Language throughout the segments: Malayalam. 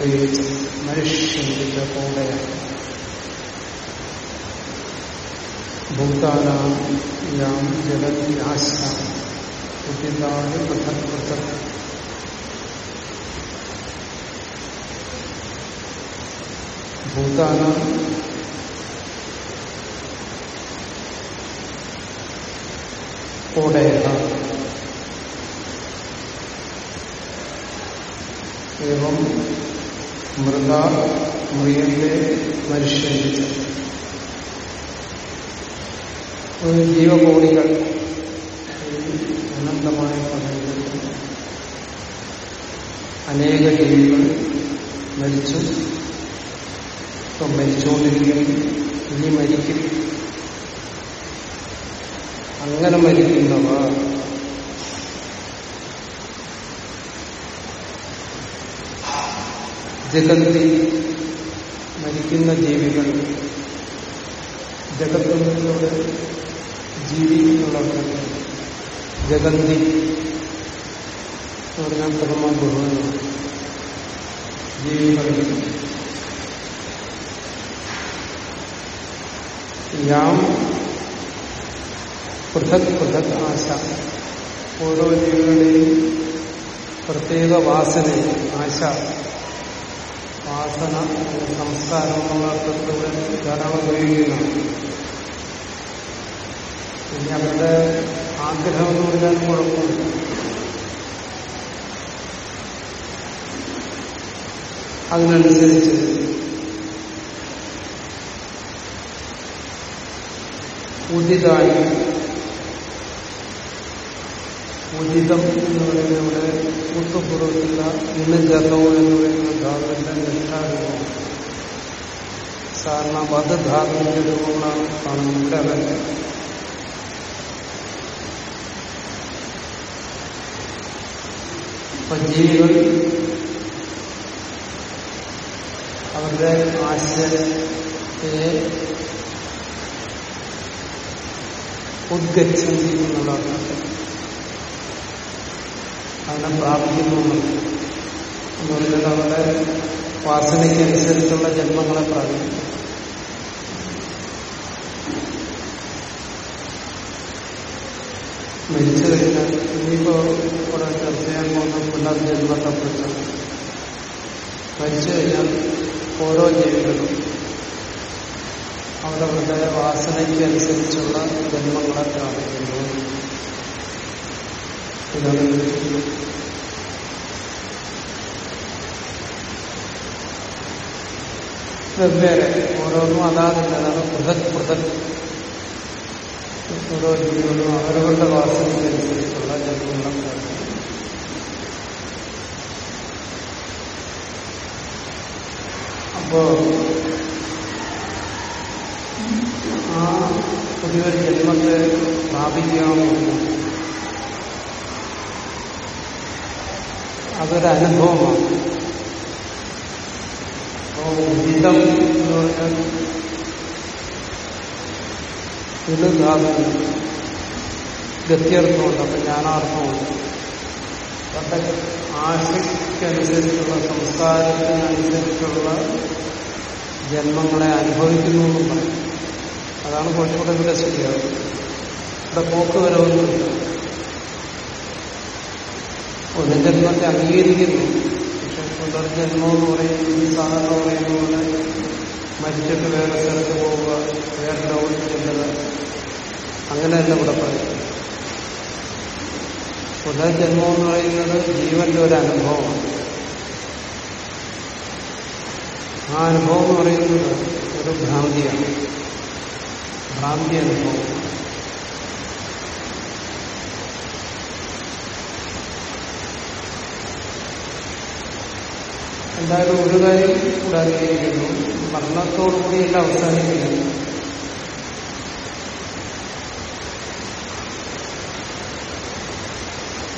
പ്രത്യേകിച്ച് മനുഷ്യന്റെ കൂടെയാണ് ഭൂതാനാം യാം ജഗതി ആശ കുട്ടിതാന് പൃഥക് പൃഥക്. ഭൂതാനാം മൃഗത്തെ മനുഷ്യന്റെ ഒരു ജീവകോടികൾ അനന്തമായ പ്രപഞ്ചത്തിൽ അനേക ജീവികൾ മരിച്ചു. ഇപ്പം മരിച്ചുകൊണ്ടിരിക്കും ഇനി മരിക്കും. അങ്ങനെ മരിക്കുന്നവ ജഗത്തി മരിക്കുന്ന ജീവികൾ ജഗത്തിലൂടെ ജീവിക്കുന്നുള്ളവർ ജഗന്തി എന്ന് പറഞ്ഞാൽ പ്രഥമ ബഹുവാണ് ജീവികൾ യാം പൃഥക് പൃഥക് ആശ. ഓരോ ജീവികളുടെയും പ്രത്യേക വാസന ആശ. വാസന സംസ്കാരം എന്നുള്ള അർത്ഥത്തിലൂടെ ധാരാളം ഉപയോഗിക്കുന്നതാണ് പിന്നെ അവരുടെ ആഗ്രഹം എന്ന് പറഞ്ഞാൽ കുഴപ്പമില്ല അതിനനുസരിച്ച് ഉദിതായി ഉചിതം എന്ന് പറയുന്നത് ഇവിടെ കൂട്ടുപൂർവത്തില്ല ഇണജതവും എന്ന് പറയുന്ന ധാതുവിന്റെ നിഷ്ഠാരൂപം സാധാരണ വധ ധാതുവിന്റെ രൂപങ്ങളാണ് കാണുന്നത് ഇവിടെ അതല്ല അപ്പൊ ജീവികൾ അവരുടെ ആശയത്തെ ഉദ്ഗച്ഛന്തി എന്നുള്ളതാണ് അതിനെ പ്രാപിക്കുന്നു എന്ന് പറയുന്നത് അവരുടെ വാസനയ്ക്കനുസരിച്ചുള്ള ജന്മങ്ങളെ പ്രാപിക്കും. മരിച്ചു കഴിഞ്ഞാൽ ഇനിയിപ്പോ ഇവിടെ ചർച്ച ചെയ്യാൻ പോകുന്ന പുനർജന്മത്തെക്കുറിച്ചാണ് മരിച്ചു കഴിഞ്ഞാൽ ഓരോ ജീവികളും അവരവരുടെ വാസനയ്ക്ക് അനുസരിച്ചുള്ള ജന്മങ്ങളെ പ്രാപിക്കുന്നു ഇതാണ് വെവ്വേറെ ഓരോന്നും അതാതില്ല അതാണ് പൃഥക് പൃഥക്. ഓരോ ജീവികളും അവരവരുടെ വാസനയ്ക്കനുസരിച്ചുള്ള ജന്മങ്ങളും അപ്പോ ആ പുതിയൊരു ജന്മത്തെ പ്രാപിക്കാമെന്ന് അതൊരനുഭവമാണ് അപ്പോ ഉചിതം എന്ന് പറഞ്ഞാൽ ഇത് ഗത്യർത്ഥമുണ്ട് അപ്പൊ ജ്ഞാനാർത്ഥമുണ്ട്. അവരുടെ ആശയ്ക്കനുസരിച്ചുള്ള സംസ്കാരത്തിനനുസരിച്ചുള്ള ജന്മങ്ങളെ അനുഭവിക്കുന്നു എന്നും പറയും. അതാണ് കുറച്ചുകൂടെ വികസിക്കുക. ഇവിടെ പോക്ക് വരവൊന്നുമില്ല. ഒരു ജന്മത്തെ അംഗീകരിക്കുന്നു. പക്ഷെ പുനർജന്മം എന്ന് പറയുന്നത് സാധാരണ പറയുന്ന പോലെ മരിച്ചിട്ട് വേറെ സ്ഥലത്ത് പോവുക വേറെ ലോകത്ത് ചെല്ലുക. അങ്ങനെയല്ല ഇവിടെ പറയുന്നത്. പുനർജന്മം എന്ന് പറയുന്നത് ജീവന്റെ ഒരു അനുഭവമാണ്. ആ അനുഭവം എന്ന് പറയുന്നത് ഒരു ഭ്രാന്തിയാണ്. ഭ്രാന്തി അനുഭവം എന്തായാലും ഒരു കാര്യം കൂടെ അംഗീകരിക്കുന്നു മരണത്തോടുകൂടിയല്ല അവസാനിക്കുന്നത്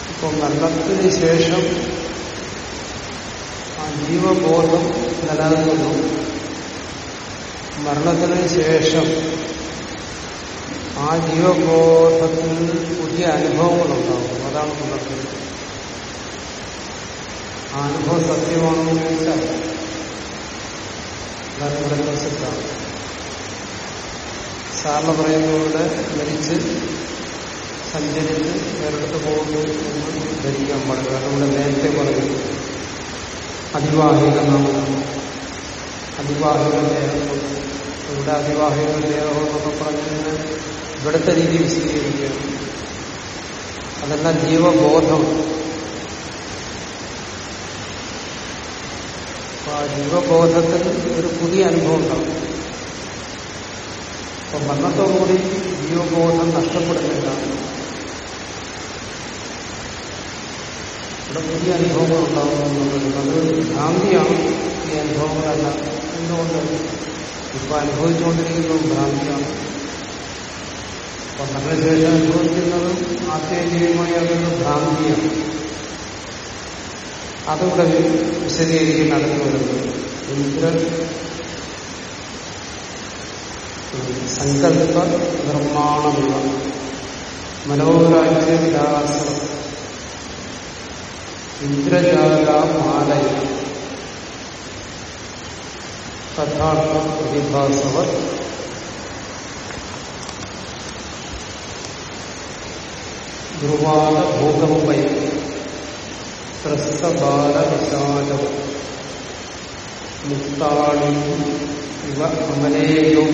ഇപ്പൊ മരണത്തിന് ശേഷം ആ ജീവബോധം നിലനിൽക്കുന്നു. മരണത്തിന് ശേഷം ആ ജീവബോധത്തിൽ പുതിയ അനുഭവങ്ങളുണ്ടാവും അതാണ് പുനർജന്മം ആ അനുഭവം സത്യമാണെന്ന് ചോദിച്ചാൽ അതാണ് ഇവിടെ സിദ്ധാന്തം സാറിന് പറയുന്നതുകൊണ്ട് മരിച്ച് സഞ്ചരിച്ച് വേറെടുത്ത് പോകുന്നു എന്ന് ധരിക്കാൻ പാടില്ല. കാരണം ഇവിടെ നേരത്തെ പറഞ്ഞു അതിവാഹിക നാമം അതിവാഹിക ദേഹം ഇവിടെ അതിവാഹിക ദേഹം പറഞ്ഞതിന് ഇവിടുത്തെ രീതി വിശദീകരിക്കുകയാണ്. അതെല്ലാം ജീവബോധം. ആ ജീവബോധത്തിൽ ഒരു പുതിയ അനുഭവം ഉണ്ടാവും. അപ്പൊ മരണത്തോടുകൂടി ജീവബോധം നഷ്ടപ്പെടുന്നില്ല. ഇവിടെ പുതിയ അനുഭവങ്ങൾ ഉണ്ടാകുന്നുള്ളത് അത് ഭ്രാന്തിയാണ് ഈ അനുഭവങ്ങളല്ല. എന്തുകൊണ്ട്? ഇപ്പൊ അനുഭവിച്ചുകൊണ്ടിരിക്കുന്നത് ഭ്രാന്തിയാണ്. അപ്പൊ മരണശേഷം അനുഭവിക്കുന്നത് ആത്യന്തികമായി അതൊരു ഭ്രാന്തിയാണ്. അതിവിടെ വിശദീകരിക്കുന്ന അടുത്ത് ഇന്ദ്ര സങ്കല്പ നിർമ്മാണമുള്ള മനോരാജ്യ വിലാസം ഇന്ദ്രജാലമാലയ കഥാർത്ഥ പ്രതിഭാസവർ. ധ്രുവാദ ഭൂകമ്പൈ ത്രസ്തബാലവിശാലം മുക്താളി ഇവ അമലേയോ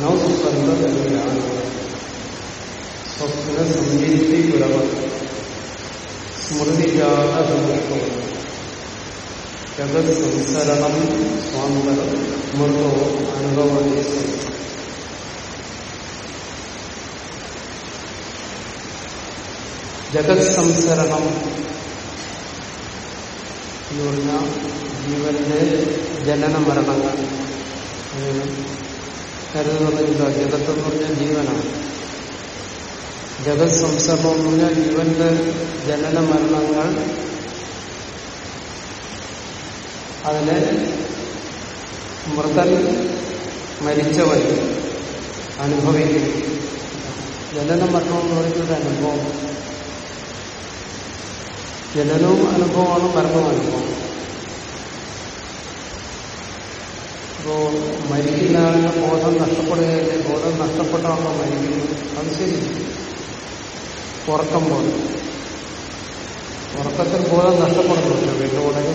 നൗസ്കന്ധതയാണ് സ്വപ്ന സംയുക്തി പുരവർ സ്മൃതിജാതമൃത്തം ജഗത് സംസരണം സ്വാന്തരം മൃതോ അനുഭവതി ജഗത് സംസരണം എന്ന് പറഞ്ഞാൽ ജീവന്റെ ജനന മരണങ്ങൾ കരുതുന്നില്ല ജഗത്ത് എന്ന് പറഞ്ഞാൽ ജീവനാണ്. ജഗത് സംസരണം എന്ന് പറഞ്ഞാൽ ജീവന്റെ ജനന മരണങ്ങൾ അതിനെ മൃതൻ മരിച്ചവൻ അനുഭവിക്കും ജനന മരണം എന്ന് പറയുന്നത് അനുഭവം. ജനനവും അനുഭവമാണ് മരണവും അനുഭവം അപ്പോ മരിക്കുന്ന ആളിന് ബോധം നഷ്ടപ്പെടുകയല്ലേ? ബോധം നഷ്ടപ്പെട്ടാണോ മരിക്കുന്നത്? അത് ശരി. ഉറക്കം പോലെ. ഉറക്കത്തിൽ ബോധം നഷ്ടപ്പെടുന്നുണ്ട് വീണ്ടും ഉടനെ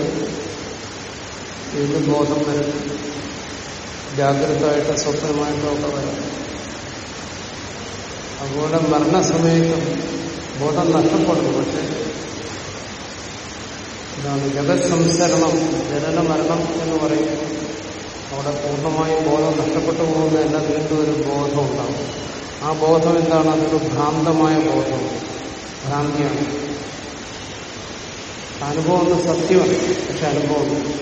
വീണ്ടും ബോധം വരും. ജാഗ്രതമായിട്ട് സ്വപ്നമായിട്ടോ ഒക്കെ വരും. അതുപോലെ മരണസമയത്തും ബോധം നഷ്ടപ്പെടുന്നു. പക്ഷെ ഇതാണ് ജഗത് സംസരണം ജനന മരണം എന്ന് പറയുന്നത്. അവിടെ പൂർണമായും ബോധം നഷ്ടപ്പെട്ടു പോകുന്നതല്ല വീണ്ടും ഒരു ബോധം ഉണ്ടാകും. ആ ബോധം എന്താണ്? അതൊരു ഭ്രാന്തമായ ബോധം ഭ്രാന്തിയാണ്. അനുഭവം ഒന്ന് സത്യമാണ് പക്ഷെ അനുഭവം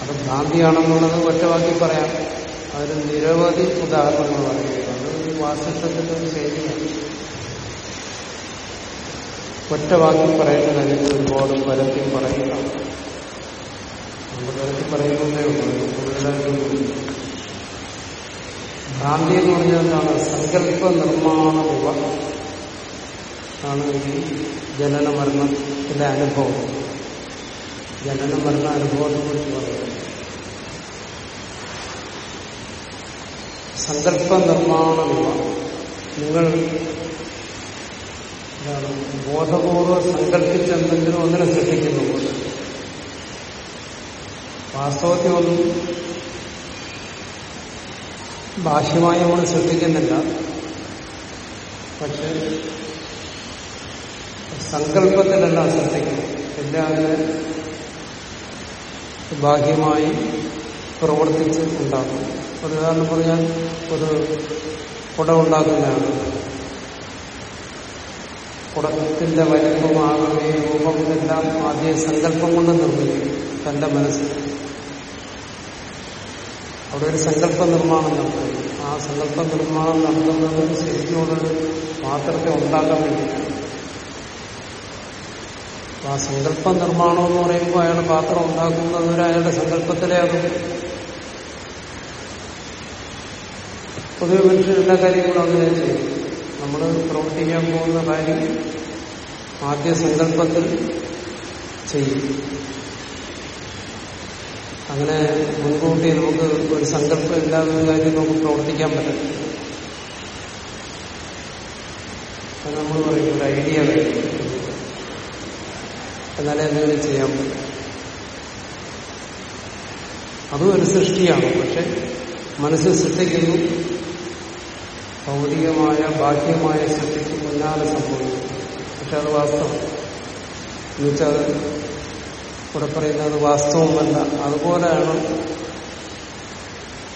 അത് ഭ്രാന്തിയാണെന്നുള്ളത് ഒറ്റവാക്കി പറയാം. അതിന് നിരവധി ഉദാഹരണങ്ങൾ പറയുന്നത് അത് വാസിഷ്ടത്തിന്റെ ഒരു ശൈലിയാണ്. ഒറ്റ വാക്കിൽ പറയുന്ന കാര്യങ്ങൾ ഒരുപാട് പരത്തി പറയുക. നമ്മൾ പരത്തി പറയുന്നതേ ഉള്ളൂ. കൂടുതലായിട്ടൊന്നും ഭ്രാന്തി എന്ന് പറഞ്ഞാൽ എന്താണ്? സങ്കല്പ നിർമ്മാണ രൂപ ആണ് ഈ ജനന മരണത്തിന്റെ അനുഭവം. ജനന മരണ അനുഭവത്തെ കുറിച്ച് പറയുന്നത്. സങ്കല്പ നിർമ്മാണ രൂപ നിങ്ങൾ എന്താണ് ബോധപൂർവം സങ്കല്പിച്ചെന്തെങ്കിലും ഒന്നിനെ സൃഷ്ടിക്കുന്നു വാസ്തവത്തിൽ ഒന്നും ബാഹ്യമായി നമ്മൾ സൃഷ്ടിക്കുന്നില്ല പക്ഷെ സങ്കല്പത്തിലല്ല സൃഷ്ടിക്കുന്നത് എല്ലാവരും ബാഹ്യമായി പ്രവർത്തിച്ച് ഉണ്ടാക്കും ഒരു ഉദാഹരണം പറഞ്ഞാൽ ഒരു കുട ഉണ്ടാക്കുന്നതാണ്. കുടത്തിന്റെ വലിപ്പം ആകൃതി രൂപം എല്ലാം ആദ്യ സങ്കല്പം കൊണ്ട് നിർമ്മിക്കും. തന്റെ മനസ്സിൽ. അവിടെ ഒരു സങ്കല്പ നിർമ്മാണം നടത്തുന്നു. ആ സങ്കല്പ നിർമ്മാണം നടത്തുന്നത് ശരിക്കും ഒരു പാത്രത്തെ ഉണ്ടാക്കാൻ വേണ്ടിയിട്ടാണ്. ആ സങ്കല്പ നിർമ്മാണം എന്ന് പറയുമ്പോൾ അയാൾ പാത്രം ഉണ്ടാക്കുന്നത് അയാളുടെ സങ്കല്പത്തിലേ അത്. പൊതുവെ മനുഷ്യരെല്ലാ കാര്യങ്ങളും അങ്ങനെ ചെയ്യും. നമ്മൾ പ്രവർത്തിക്കാൻ പോകുന്ന കാര്യം ആദ്യ സങ്കല്പത്തിൽ ചെയ്യും. അങ്ങനെ മുൻകൂട്ടി നമുക്ക് ഒരു സങ്കല്പം ഇല്ലാത്ത കാര്യം നമുക്ക് പ്രവർത്തിക്കാൻ പറ്റും അത് നമ്മൾ പറയും ഒരു ഐഡിയ വേണം. എന്നാലേ എന്തെങ്കിലും ചെയ്യാൻ പറ്റും. അതും ഒരു സൃഷ്ടിയാണ്. പക്ഷെ മനസ്സ് സൃഷ്ടിക്കുന്നു ഭൗതികമായ ബാഹ്യമായ ശക്തിക്ക് മുന്നാലെ സംഭവിക്കും. പക്ഷെ അത് വാസ്തവം. എന്നുവെച്ചാൽ ഇവിടെ പറയുന്നത് വാസ്തവമല്ല. അതുപോലെയാണ്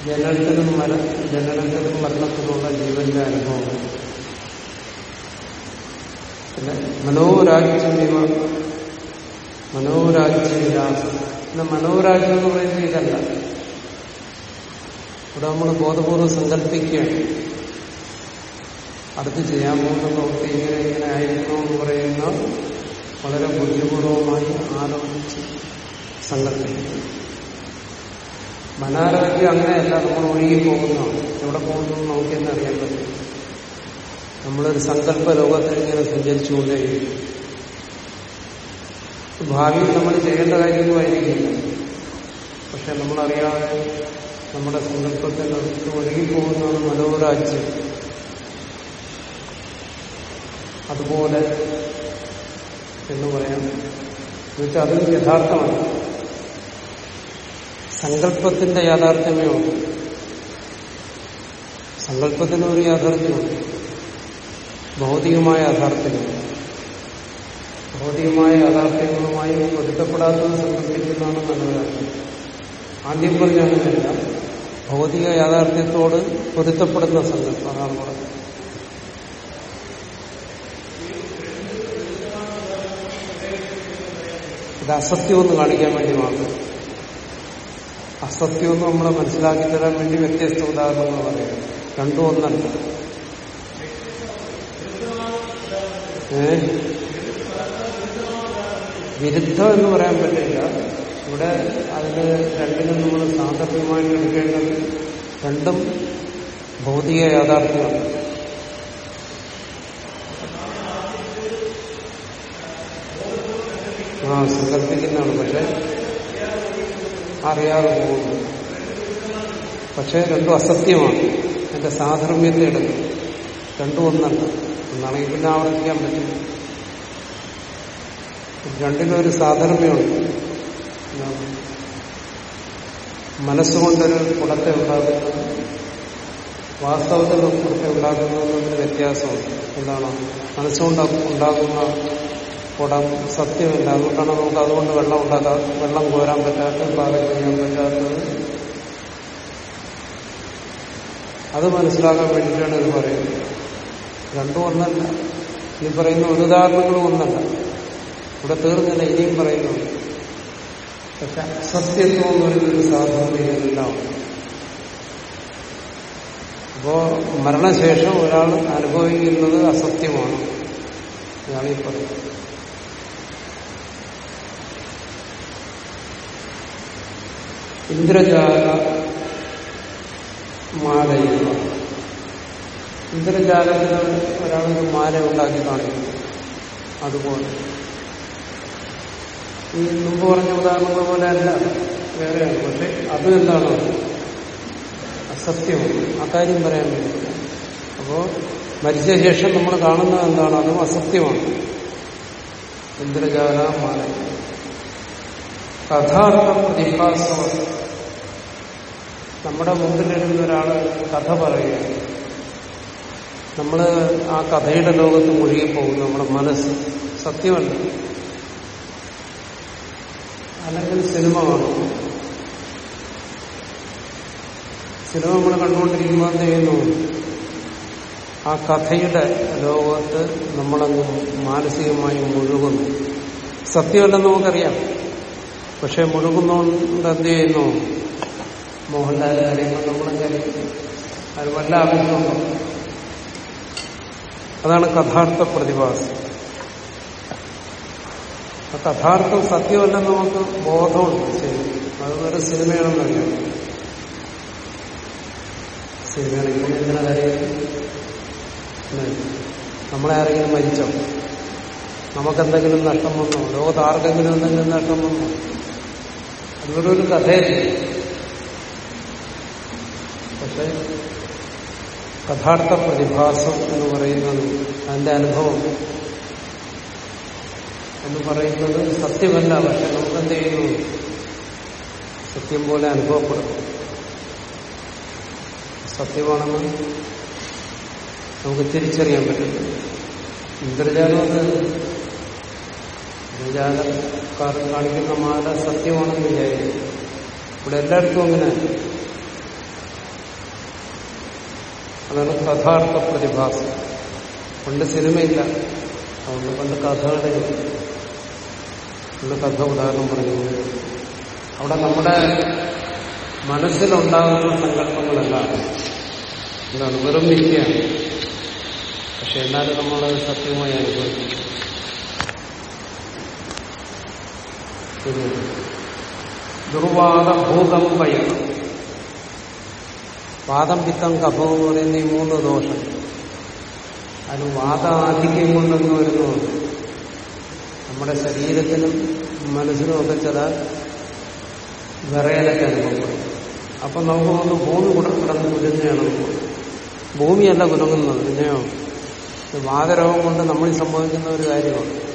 ജനനത്തിനും മര ജനനത്തിനും മരണത്തിനുള്ള ജീവന്റെ അനുഭവം. പിന്നെ മനോരാജ്യമ മനോരാജ്യവിലാസം. പിന്നെ മനോരാജ്യം എന്ന് പറയുന്നത് ഇതല്ല. ഇവിടെ നമ്മൾ ബോധപൂർവം സങ്കല്പിക്കുകയാണ്. അടുത്ത് ചെയ്യാൻ പോകുന്ന പ്രവൃത്തി ഇങ്ങനെ ഇങ്ങനെ ആയിരിക്കണം എന്ന് പറയുന്ന വളരെ ബുദ്ധിപൂർവമായി ആലോചിച്ച് സങ്കല്പിക്കുന്നു മനാരോഗ്യം അങ്ങനെയല്ല നമ്മൾ ഒഴുകി പോകുന്നതാണ് എവിടെ പോകുന്നു നമുക്ക് തന്നെ അറിയാൻ പറ്റും. നമ്മളൊരു സങ്കല്പ ലോകത്തിൽ ഇങ്ങനെ സഞ്ചരിച്ചുകൊണ്ടേയിരിക്കും. ഭാവിയിൽ നമ്മൾ ചെയ്യേണ്ട കാര്യങ്ങളായിരിക്കില്ല പക്ഷെ നമ്മളറിയാതെ നമ്മുടെ സങ്കല്പത്തിൽ ഒഴുകിപ്പോകുന്നതാണ് മനോരാജ്യം. അതുപോലെ എന്ന് പറയാം. എന്നുവെച്ചാൽ അതും യഥാർത്ഥമാണ്. സങ്കല്പത്തിന്റെ യാഥാർത്ഥ്യമേ ഉള്ളൂ. സങ്കല്പത്തിന് ഒരു യാഥാർത്ഥ്യമുണ്ട്. ഭൗതികമായ യാഥാർത്ഥ്യമുണ്ട് ഭൗതികമായ യാഥാർത്ഥ്യങ്ങളുമായി പൊരുത്തപ്പെടാത്തത് സങ്കല്പിക്കുന്നതാണ് നല്ലതാണ് ആദ്യം പറഞ്ഞ ഭൗതിക യാഥാർത്ഥ്യത്തോട് പൊരുത്തപ്പെടുന്ന സങ്കല്പം അതാണ് പറഞ്ഞത്. ഇത് അസത്യമെന്ന് കാണിക്കാൻ വേണ്ടി മാത്രം. അസത്യം അസത്യമെന്ന് നമ്മളെ മനസ്സിലാക്കി തരാൻ വേണ്ടി വ്യത്യസ്ത ഉദാഹരണങ്ങൾ പറയാം. രണ്ടും ഒന്നല്ല. ഏ? വിരുദ്ധം എന്ന് പറയാൻ പറ്റില്ല. ഇവിടെ അതിന് രണ്ടിനും നമ്മൾ സാന്ദർഭികമായിട്ട് എടുക്കേണ്ടത് രണ്ടും ഭൗതിക യാഥാർത്ഥ്യമാണ്. ആ സങ്കല്പിക്കുന്നതാണ്. പക്ഷെ അറിയാതെ പോകുന്നു പക്ഷെ രണ്ടും അസത്യമാണ്. എന്റെ സാധർമ്മ്യത്തെ എടുക്കും രണ്ടും ഒന്നല്ല. ഒന്നാണെങ്കിൽ പിന്നെ ആവർത്തിക്കാൻ പറ്റില്ല. രണ്ടിനൊരു സാധർമ്യമുണ്ട് എന്താണ്? മനസ്സുകൊണ്ടൊരു കുടത്തെ ഉണ്ടാക്കുന്നത് വാസ്തവത്തിൽ കുടത്തെ ഉണ്ടാക്കുന്നതിന് വ്യത്യാസമുണ്ട്. എന്താണ്? മനസ്സുകൊണ്ട് ഉണ്ടാക്കുന്ന കുടം സത്യമല്ല. അതുകൊണ്ടാണ് നമുക്ക് അതുകൊണ്ട് വെള്ളം ഉണ്ടാക്കാത്ത വെള്ളം കോരാൻ പറ്റാത്തത് പാകം ചെയ്യാൻ പറ്റാത്തത്. അത് മനസ്സിലാക്കാൻ വേണ്ടിയിട്ടാണ് ഇത് പറയുന്നത്. രണ്ടും ഒന്നല്ല. ഇനി പറയുന്ന ഒരു ഉദാഹരണങ്ങളും ഒന്നല്ല. ഇവിടെ തീർന്നില്ല ഇനിയും പറയുന്നു പക്ഷെ അസത്യത്വം എന്ന് പറയുന്നൊരു സാധനമെല്ലാം അപ്പോ മരണശേഷം ഒരാൾ അനുഭവിക്കുന്നത് അസത്യമാണ്. ഇതാണ് പറയുന്നത്. ഇന്ദ്രജാല മാലയുക ഇന്ദ്രജാലത്തിന് ഒരാളൊരു മാല ഉണ്ടാക്കി കാണിക്കുന്നു. അതുപോലെ. ഈ മുമ്പ് പറഞ്ഞ ഉദാഹരണങ്ങൾ പോലെ അല്ല. വേറെയാണ്. പക്ഷെ അത് എന്താണ് അസത്യമാണ്. അക്കാര്യം കാര്യം പറയാൻ വേണ്ടി അപ്പോ മരിച്ച ശേഷം നമ്മൾ കാണുന്നത് എന്താണ്? അതും അസത്യമാണ്. ഇന്ദ്രജാല മാല. കഥാർത്ഥ പ്രതിഭാസം നമ്മുടെ മുമ്പിലിരുന്ന ഒരാൾ കഥ പറയുക നമ്മൾ ആ കഥയുടെ ലോകത്ത് മുഴുകിപ്പോകും. നമ്മുടെ മനസ്സ് സത്യമല്ല. അല്ലെങ്കിൽ സിനിമ കാണും. സിനിമ നമ്മൾ കണ്ടുകൊണ്ടിരിക്കുമ്പോൾ എന്ത് ചെയ്യുന്നു? ആ കഥയുടെ ലോകത്ത് നമ്മളങ്ങ് മാനസികമായി മുഴുകുന്നു. സത്യമല്ലെന്ന് നമുക്കറിയാം. പക്ഷെ മുഴുകുന്നോണ്ട് എന്ത് ചെയ്യുന്നു? മോഹൻലാൽ കാര്യങ്ങൾ നമ്മളെങ്ങനെ അത് വല്ല ആവശ്യമുണ്ടോ അതാണ് കഥാർത്ഥ പ്രതിഭാസം. കഥാർത്ഥം സത്യമല്ലെന്ന് നമുക്ക് ബോധമുണ്ട് ശരി. അത് വേറെ സിനിമയാണെന്നറിയാം സിനിമയാണെങ്കിൽ ഇങ്ങനെ കാര്യം? നമ്മളെ ആരെങ്കിലും മരിച്ചോ? നമുക്കെന്തെങ്കിലും നഷ്ടം വന്നോ? ലോകത്ത് ആർക്കെങ്കിലും എന്തെങ്കിലും നഷ്ടം വന്നോ? അതുപോലെ ഒരു കഥയല്ല? പക്ഷെ കഥാർത്ഥ പ്രതിഭാസം എന്ന് പറയുന്നത് അതിന്റെ അനുഭവം. എന്ന് പറയുന്നത് സത്യമല്ല പക്ഷെ നമുക്കെന്ത് ചെയ്യുന്നു? സത്യം പോലെ അനുഭവപ്പെടും സത്യമാണെന്ന് നമുക്ക് തിരിച്ചറിയാൻ പറ്റും. ഇന്ദ്രജാലം ഇന്ദ്രജാലക്കാർ കാണിക്കുന്ന മാല സത്യമാണെന്ന് വിചാരിക്കും. ഇവിടെ എല്ലായിടത്തും അങ്ങനെ. അതാണ് കഥാർത്ഥ പ്രതിഭാസം. പണ്ട് സിനിമയില്ല. അതുകൊണ്ട് പണ്ട് കഥകളുടെ പണ്ട് കഥ ഉദാഹരണം പറഞ്ഞു അവിടെ നമ്മുടെ മനസ്സിലുണ്ടാകുന്ന സങ്കല്പങ്ങളെല്ലാം എന്താണ് വെറും മിഥ്യയാണ് പക്ഷെ എന്നാലും നമ്മളത് സത്യമായി അനുഭവിക്കും പിന്നെ ദുർവാദ വാദം പിത്തം കഫം എന്ന് പറയുന്ന ഈ മൂന്ന് ദോഷം. അത് വാദാധിക്യം കൊണ്ടെന്ന് വരുന്നു നമ്മുടെ ശരീരത്തിനും മനസ്സിനും ഒക്കെ ചില വിറയലൊക്കെ അനുഭവപ്പെടും. അപ്പം നമുക്ക് ഒന്ന് ഭൂമി കൂടെ കിടന്ന് കുരുങ്ങുകയാണ് ഭൂമിയല്ല കുലുങ്ങുന്നത്. പിന്നെയോ വാതരോഗം കൊണ്ട് നമ്മൾ സംഭവിക്കുന്ന ഒരു കാര്യമാണ്.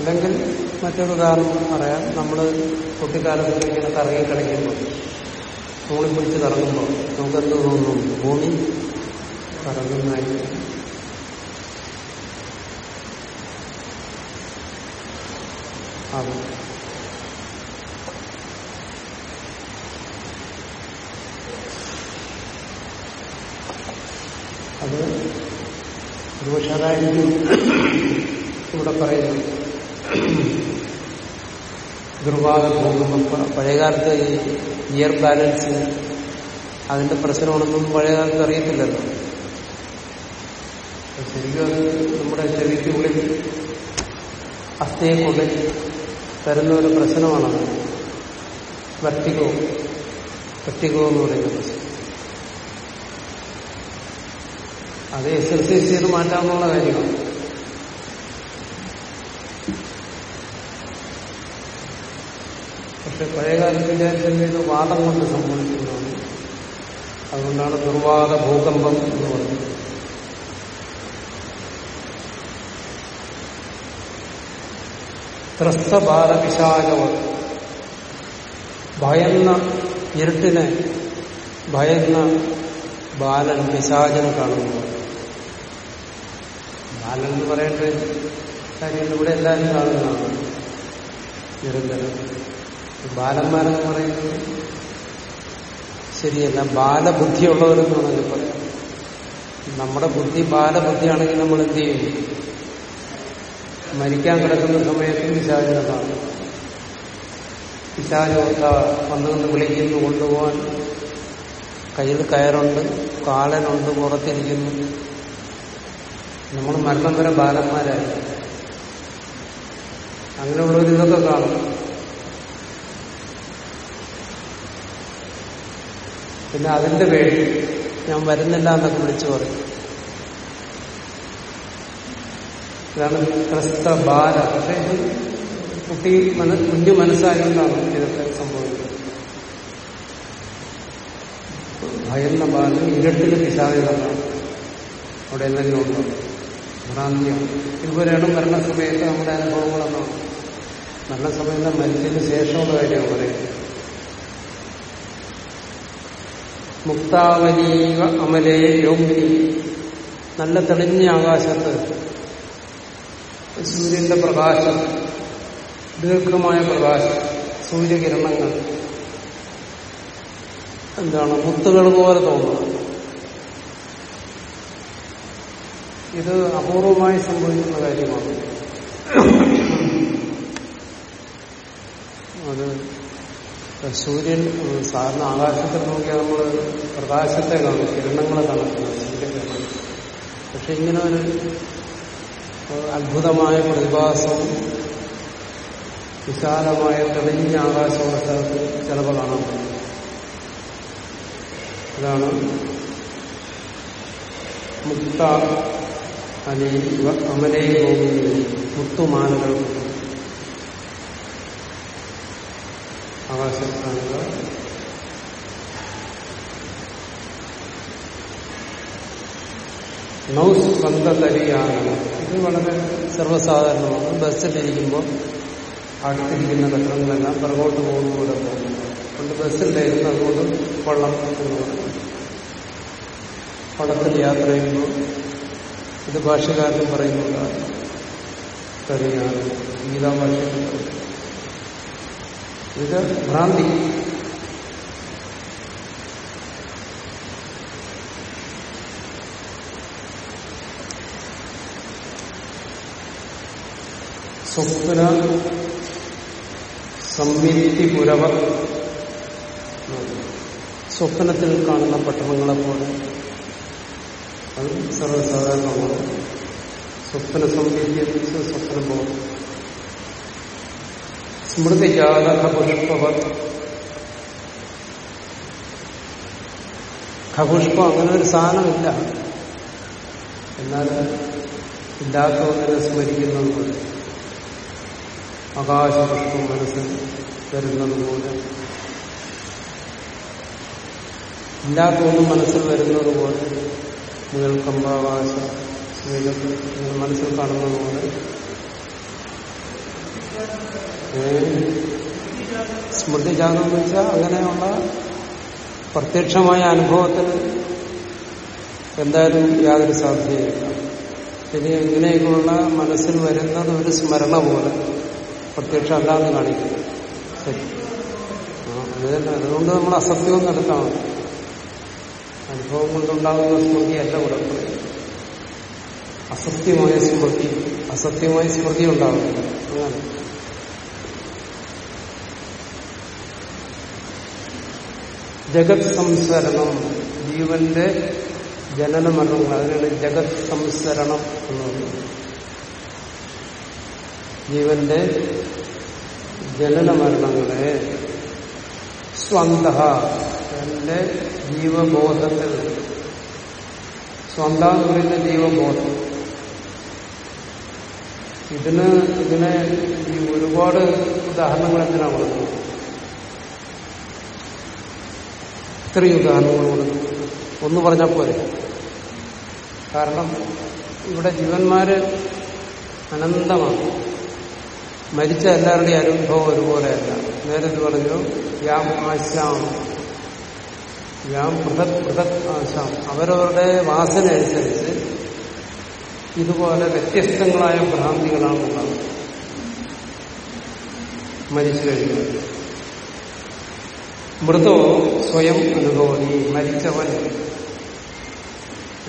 അല്ലെങ്കിൽ മറ്റൊരു ഉദാഹരണം പറയാം. നമ്മൾ കുട്ടിക്കാലത്ത് ഇങ്ങനെ കറങ്ങി കളിക്കുമ്പോൾ തൂണി പിടിച്ച് കറങ്ങുമ്പോൾ നമുക്കെന്ത് തോന്നുന്നു ഭൂമി കറങ്ങുന്നതായിരിക്കും. അത്. അത് ഒരുപക്ഷെ അതായിരിക്കും ഇവിടെ പറയുന്നത്. ദുർവാദ ഭൂകമ്പം പഴയകാലത്ത് ഇയർ ബാലൻസ് അതിന്റെ പ്രശ്നമാണെന്നും പഴയകാലത്ത് അറിയത്തില്ലല്ലോ. ശരിക്കും അത് നമ്മുടെ ചെവിക്കുള്ളിൽ അസ്ഥിയെക്കുള്ളിൽ തരുന്ന ഒരു പ്രശ്നമാണത് വെർട്ടിഗോ. വെർട്ടിഗോ എന്ന് പറയുന്ന പ്രശ്നം. അത് എക്സർസൈസ് ചെയ്ത് മാറ്റാമെന്നുള്ള കാര്യമാണ്. പക്ഷെ പഴയകാലത്ത് വിചാരിച്ചെങ്കിൽ ഇത് വാദം കൊണ്ട് സംഭവിക്കുന്നതാണ് അതുകൊണ്ടാണ് ദുർവാദ ഭൂകമ്പം എന്ന് പറയുന്നത് ത്രസ്ത ബാലപിശാചവ ഭയന്ന ഇരുട്ടിനെ ഭയന്ന ബാലൻ പിശാചൻ കാണുന്നു. ബാലൻ എന്ന് പറയേണ്ട കാര്യം ഇവിടെ എല്ലാവരും കാണുന്നതാണ്. നിരന്തരം. ബാലന്മാരെന്ന് പറയുന്നത് ശരിയല്ല ബാലബുദ്ധിയുള്ളവരെന്ന് പറഞ്ഞു പറയാം. നമ്മുടെ ബുദ്ധി ബാലബുദ്ധിയാണെങ്കിൽ നമ്മൾ എന്ത് ചെയ്യും? മരിക്കാൻ കിടക്കുന്ന സമയത്ത് പിശാചിനെ കാണും പിശാചൊക്കെ വന്നുകൊണ്ട് വിളിക്കുന്നു കൊണ്ടുപോകാൻ കയ്യിൽ കയറുണ്ട് കാലനുണ്ട് പുറത്തിരിക്കുന്നു. നമ്മൾ മരണം വരെ ബാലന്മാരായി അങ്ങനെയുള്ളവരിതൊക്കെ കാണും. പിന്നെ അതിന്റെ പേര് ഞാൻ വരുന്നില്ല എന്നൊക്കെ വിളിച്ചു പറയും. ഇതാണ് ക്രിസ്ത ബാല. പക്ഷേ കുട്ടി കുഞ്ഞു മനസ്സായതുകൊണ്ടാണ് ഇതൊക്കെ സംഭവിക്കുന്നത് ഭയന്ന ബാലൻ ഇരട്ടിന് പിശാചിതമാണ് അവിടെ എന്തെങ്കിലും ഉണ്ടോ ഭ്രാന്തിയാണ്. ഇതുപോലെയാണ് മരണസമയത്ത് നമ്മുടെ അനുഭവങ്ങളെന്നാണ്. മരണസമയത്ത് മരിച്ചതിന് ശേഷമുള്ള കാര്യമാണ് പറയുന്നത്. മുക്താവലീവ അമലേ യോഗ്നി നല്ല തെളിഞ്ഞ ആകാശത്ത് സൂര്യന്റെ പ്രകാശം ദീർഘമായ പ്രകാശം സൂര്യകിരണങ്ങൾ. എന്താണ്? മുത്തുകൾ പോലെ തോന്നുന്നത് ഇത് അപൂർവമായി സംഭവിക്കുന്ന കാര്യമാണ്. അത് സൂര്യൻ സാധാരണ ആകാശത്തിൽ നോക്കിയാൽ നമ്മൾ പ്രകാശത്തെ കാണും കിരണങ്ങളെ കാണുന്നത് സൂര്യകിരണം പക്ഷെ ഇങ്ങനെ ഒരു അത്ഭുതമായ പ്രതിഭാസം വിശാലമായ തെളിഞ്ഞ സ്ഥലത്ത് ചിലപ്പോൾ കാണാൻ പറ്റും. അതാണ് മുക്ത അനേ അമലേ മുത്തുമാലകൾ ആകാശത്ത് കാണുക നൗസ് ബന്ധതരിയാണ് ഇത് വളരെ സർവസാധാരണമാണ്. ബസ്സിലിരിക്കുമ്പോൾ അടുത്തിരിക്കുന്ന കട്ടങ്ങളെല്ലാം പുറകോട്ട് പോകുന്നതുപോലെ പോകുന്നു അതുകൊണ്ട് ബസ്സിലായിരുന്നു അതുകൊണ്ട് വള്ളം എന്ന് പറയുന്നു വള്ളത്തിൽ യാത്ര ചെയ്യുമ്പോൾ ഇത് ഭാഷകാരൻ പറയുന്നുണ്ട്. തരിയാണ്. ഗീതാ ഭാഷയിൽ ഇത് ഭ്രാന്തി. സ്വപ്ന സംവിത്തി പുരവ. സ്വപ്നത്തിൽ കാണുന്ന പട്ടണങ്ങളെ പോലെ അത് സർവസാധാരണമാണ്. സ്വപ്ന സംവിത്തി സ്വപ്നം പോകും സ്മൃതിജാതക പുഷ്പവർ ഖപുഷ്പം അങ്ങനെ ഒരു സാധനമില്ല. എന്നാൽ ഇല്ലാത്ത ഒന്നിനെ സ്മരിക്കുന്നത് പോലെ ആകാശപുഷ്പം മനസ്സിൽ വരുന്നത് പോലെ ഇല്ലാത്ത ഒന്നും മനസ്സിൽ വരുന്നത് പോലെ മുയൽക്കമ്പാകാശ സ്ത്രീകൾ മനസ്സിൽ കാണുന്നത് പോലെ. സ്മൃതിജാതം എന്ന് വെച്ചാൽ അങ്ങനെയുള്ള പ്രത്യക്ഷമായ അനുഭവത്തിൽ എന്തായാലും യാതൊരു സാധ്യതയില്ല. പിന്നെ ഇങ്ങനെയൊക്കെയുള്ള മനസ്സിൽ വരുന്നത് ഒരു സ്മരണ പോലെ പ്രത്യക്ഷം കാണിക്കുന്നു ശരി. അതുകൊണ്ട് നമ്മൾ അസത്യവും നടത്താം അനുഭവം കൊണ്ടുണ്ടാകുന്ന സ്മൃതിയല്ല ഇവിടെ പറയുന്നത് അസത്യമായ സ്മൃതി അസത്യമായ സ്മൃതി ഉണ്ടാകുന്നു അങ്ങനെ ജഗത് സംസരണം ജീവന്റെ ജനന മരണങ്ങൾ അതിനാണ് ജഗത് സംസരണം എന്ന് പറയുന്നത്. ജീവന്റെ ജനന മരണങ്ങളെ സ്വന്ത എന്റെ ജീവബോധത്തിൽ. സ്വന്ത എന്ന് പറയുന്ന ജീവബോധം. ഇതിന് ഇതിനെ ഒരുപാട് ഉദാഹരണങ്ങൾ എന്തിനാണ് കൊടുക്കുന്നത് ഇത്രയും ഉദാഹരണങ്ങൾ കൊടുത്തു ഒന്ന് പറഞ്ഞാൽ പോലെ കാരണം ഇവിടെ ജീവന്മാര് അനന്തമാണ് മരിച്ച എല്ലാവരുടെയും അനുഭവം ഒരുപോലെയല്ല. നേരത്തെ പറഞ്ഞു യാം ആശാം യാം ബൃഹത് ബൃഹത് ആശാം അവരവരുടെ വാസന അനുസരിച്ച് ഇതുപോലെ വ്യത്യസ്തങ്ങളായ ഭ്രാന്തികളാണ് മരിച്ചു കഴിഞ്ഞാൽ മൃതോ സ്വയം അനുഭവി. മരിച്ചവൻ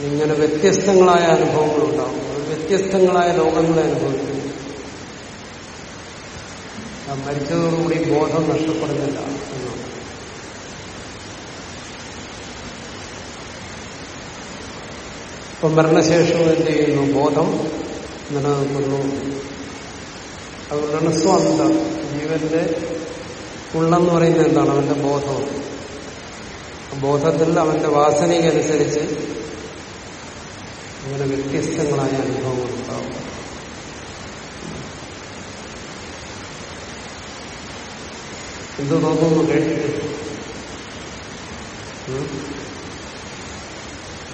ഇങ്ങനെ വ്യത്യസ്തങ്ങളായ അനുഭവങ്ങൾ ഉണ്ടാവും വ്യത്യസ്തങ്ങളായ ലോകങ്ങളെ അനുഭവിക്കുന്നു ആ മരിച്ചതോടുകൂടി ബോധം നഷ്ടപ്പെടുന്നില്ല ഇപ്പൊ മരണശേഷം എന്ത് ചെയ്യുന്നു? ബോധം നിലനിൽക്കുന്നു. അതുകൊണ്ടാണ് സ്വാന്തം ജീവന്റെ ഉള്ളെന്ന് പറയുന്നത് എന്താണ്? അവന്റെ ബോധം. ബോധത്തിൽ അവന്റെ വാസനയ്ക്കനുസരിച്ച് അങ്ങനെ വ്യത്യസ്തങ്ങളായ അനുഭവങ്ങൾ ഉണ്ടാവും. എന്ത് തോന്നുന്നു കേട്ടിട്ട്.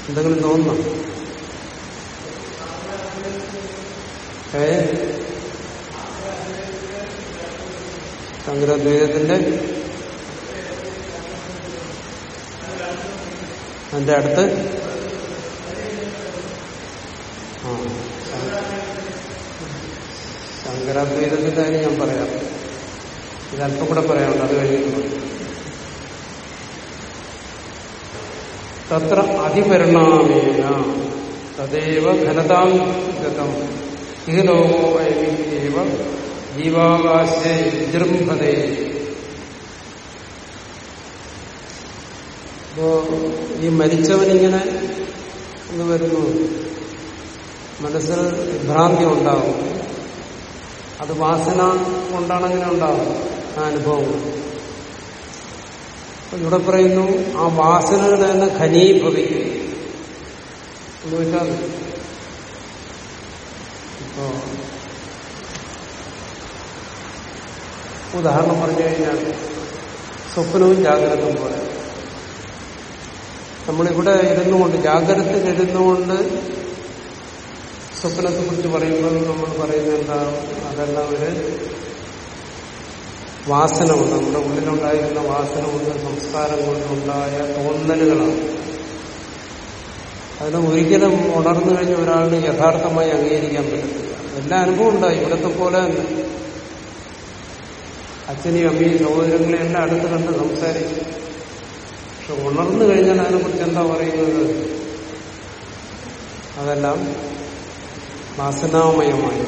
എന്തെങ്കിലും തോന്നുന്നു? ഏ? ശങ്കരാദ്വൈതത്തിന്റെ അതിന്റെ അടുത്ത് ശങ്കരദ്വൈതത്തിന്റെ കാര്യം ഞാൻ പറയാം. ഇത് അല്പം കൂടെ പറയാനുണ്ട് അത് കഴിഞ്ഞിട്ടുണ്ട് തത്ര അതിപരിണാമേന തദേവ ഘനതാം ഗതം. ഇഹലോകോ അയമിത്യേവ ജീവാകാശേ വിജൃംഭതേ. അപ്പോ ഈ മരിച്ചവനിങ്ങനെ എന്ന് വരുന്നു. മനസ്സിൽ വിഭ്രാന്തി ഉണ്ടാകും അത് വാസന കൊണ്ടാണ് അങ്ങനെ ഉണ്ടാവും ആ അനുഭവം. ഇവിടെ പറയുന്നു ആ വാസനകൾ തന്നെ ഖനീഭവിക്കും എന്ന് വെച്ചാൽ ഇപ്പോ ഉദാഹരണം പറഞ്ഞു കഴിഞ്ഞാൽ സ്വപ്നവും ജാഗ്രതവും പോലെ. നമ്മളിവിടെ ഇരുന്നുകൊണ്ട് ജാഗ്രത ഇരുന്നുകൊണ്ട് സ്വപ്നത്തെ കുറിച്ച് പറയുമ്പോൾ നമ്മൾ പറയുന്നത് എന്താ അതെല്ലാം ഒരു വാസന കൊണ്ട് നമ്മുടെ ഉള്ളിലുണ്ടായിരുന്ന വാസന കൊണ്ട് സംസ്കാരം കൊണ്ടുണ്ടായ തോന്നലുകളാണ്. അതിനെ ഒരിക്കലും ഉണർന്നു കഴിഞ്ഞ ഒരാളിന് യഥാർത്ഥമായി അംഗീകരിക്കാൻ പറ്റത്തില്ല. എല്ലാ അനുഭവം ഉണ്ടായി. ഇവിടത്തെ പോലെ തന്നെ. അച്ഛനെയും അമ്മയും സഹോദരങ്ങളെ എല്ലാം അടുത്ത് കണ്ട് സംസാരിച്ചു. പക്ഷെ ഉണർന്നു കഴിഞ്ഞാൽ അതിനെക്കുറിച്ച് എന്താ പറയുന്നത്? അതെല്ലാം വാസനാമയമായി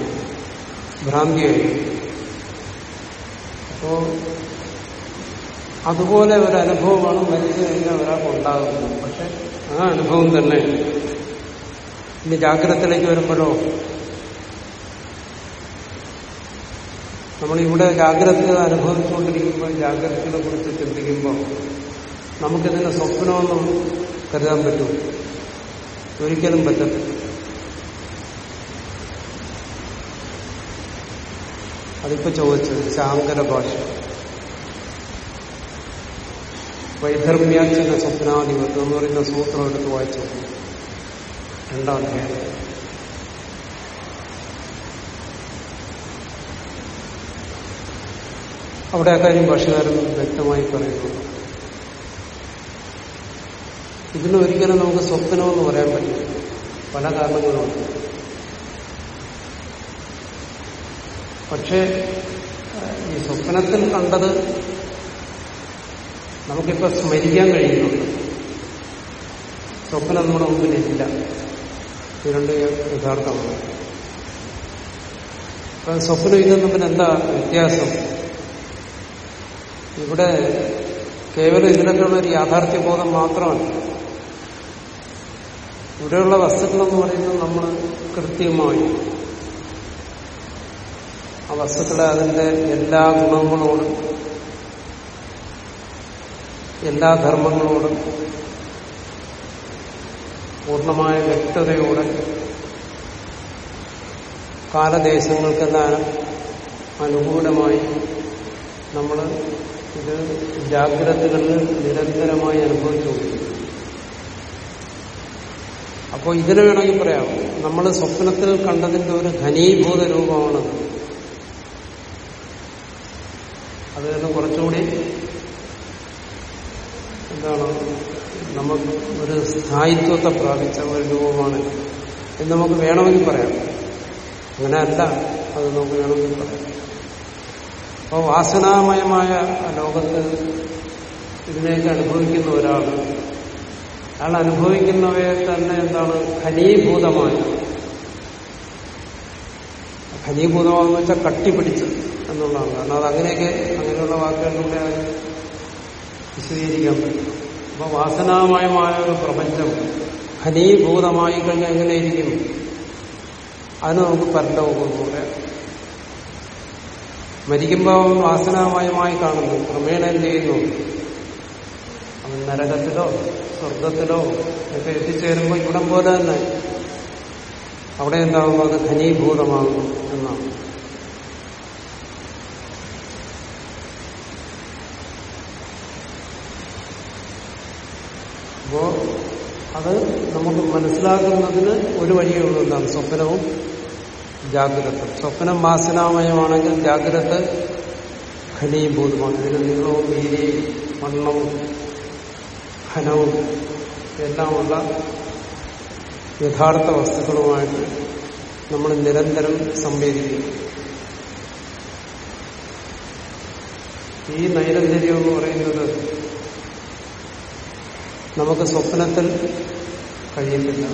ഭ്രാന്തിയായി. അപ്പോ അതുപോലെ ഒരു അനുഭവമാണ് മരിച്ചു കഴിഞ്ഞാൽ ഒരാൾക്ക് ഉണ്ടാകുന്നത്. പക്ഷെ ആ അനുഭവം തന്നെ. ഇനി ജാഗ്രതത്തിലേക്ക് വരുമ്പോഴോ? നമ്മളിവിടെ ജാഗ്രത അനുഭവിച്ചുകൊണ്ടിരിക്കുമ്പോൾ ജാഗ്രതയെ കുറിച്ച് ചിന്തിക്കുമ്പോൾ നമുക്കിതിനെ സ്വപ്നമൊന്നും കരുതാൻ പറ്റും. ഒരിക്കലും പറ്റത്തില്ല. അതിപ്പോ ചോദിച്ചത് ശാങ്കര ഭാഷ. വൈധർമ്യാച്ചന സ്വപ്നാധിപത്യം എന്ന് പറയുന്ന സൂത്രം എടുത്ത് വായിച്ചു രണ്ടാം അധ്യായം. അവിടെ അക്കാര്യം ഭാഷകാരൻ വ്യക്തമായി പറയുന്നു. ഇതിന് ഒരിക്കലും നമുക്ക് സ്വപ്നമെന്ന് പറയാൻ പറ്റില്ല. പല കാരണങ്ങളുണ്ട്. പക്ഷേ ഈ സ്വപ്നത്തിൽ കണ്ടത് നമുക്കിപ്പോ സ്മരിക്കാൻ കഴിയുന്നുണ്ട്. സ്വപ്നം നമ്മുടെ മുമ്പിലില്ല. ഇത് യഥാർത്ഥമാണ്. സ്വപ്നം ഇതും പിന്നെ എന്താ വ്യത്യാസം? ഇവിടെ കേവലം ഇതിനൊക്കെയുള്ള ഒരു യാഥാർത്ഥ്യബോധം മാത്രമാണ്. ഇവിടെയുള്ള വസ്തുക്കളെന്ന് പറയുന്നത് നമ്മൾ കൃത്യമായി ആ വസ്തുക്കളെ അതിന്റെ എല്ലാ ഗുണങ്ങളോടും എല്ലാ ധർമ്മങ്ങളോടും പൂർണമായ വ്യക്തതയോടെ കാലദേശങ്ങൾക്കെല്ലാം അനുകൂലമായി നമ്മൾ ഇത് ജാഗ്രതകളിൽ നിരന്തരമായി അനുഭവിച്ചുകൊണ്ടിരിക്കും അപ്പോൾ ഇതിനെ വേണമെങ്കിൽ പറയാം നമ്മൾ സ്വപ്നത്തിൽ കണ്ടതിന്റെ ഒരു ഘനീഭൂത രൂപമാണ് അത്. തന്നെ കുറച്ചുകൂടി എന്താണ് നമുക്ക് ഒരു സ്ഥായിത്വത്തെ പ്രാപിച്ച ഒരു രൂപമാണ്. എന്ന് നമുക്ക് വേണമെങ്കിൽ പറയാം. അങ്ങനെ അല്ല അത് നമുക്ക് വേണമെങ്കിൽ പറയാം. അപ്പോൾ വാസനാമയമായ ലോകത്ത് ഇതിനെയൊക്കെ അനുഭവിക്കുന്ന ഒരാൾ അയാൾ അനുഭവിക്കുന്നവയെ തന്നെ എന്താണ്? ഖനീഭൂതമായ ഖനീഭൂതമാണെന്ന് വെച്ചാൽ കട്ടിപ്പിടിച്ച് എന്നുള്ളതാണ്. കാരണം അത് അങ്ങനെയൊക്കെ അങ്ങനെയുള്ള വാക്കുകളിലൂടെ വിശദീകരിക്കാൻ പറ്റും. അപ്പൊ വാസനാമയമായ ഒരു പ്രപഞ്ചം ഖനീഭൂതമായി കഴിഞ്ഞാൽ എങ്ങനെയിരിക്കും അതിന് നമുക്ക് പരലോകം പറയാം മരിക്കുമ്പോൾ വാസനാമയമായി കാണുന്നു. ക്രമേണ എന്ത് ചെയ്യുന്നു? അവൻ നരകത്തിലോ സ്വർഗത്തിലോ ഒക്കെ എത്തിച്ചേരുമ്പോൾ ഇവിടം പോലെ തന്നെ അവിടെ എന്താകുമ്പോൾ അത് ഘനീഭൂതമാകുന്നു എന്നാണ്. അപ്പോ അത് നമുക്ക് മനസ്സിലാക്കുന്നതിന് ഒരു വഴിയേ ഉള്ളൂ എന്താണ്? സ്വപ്നവും ജാഗ്രത. സ്വപ്നം വാസനാമയമാണെങ്കിൽ ജാഗ്രത ഘനീഭൂതമാണ് ഇതിന് നീളവും വീതിയും വണ്ണവും ഖനവും എല്ലാമുള്ള യഥാർത്ഥ വസ്തുക്കളുമായിട്ട് നമ്മൾ നിരന്തരം സംവേദിക്കുന്നു ഈ നൈരന്തര്യം എന്ന് പറയുന്നത് നമുക്ക് സ്വപ്നത്തിൽ കഴിയത്തില്ല.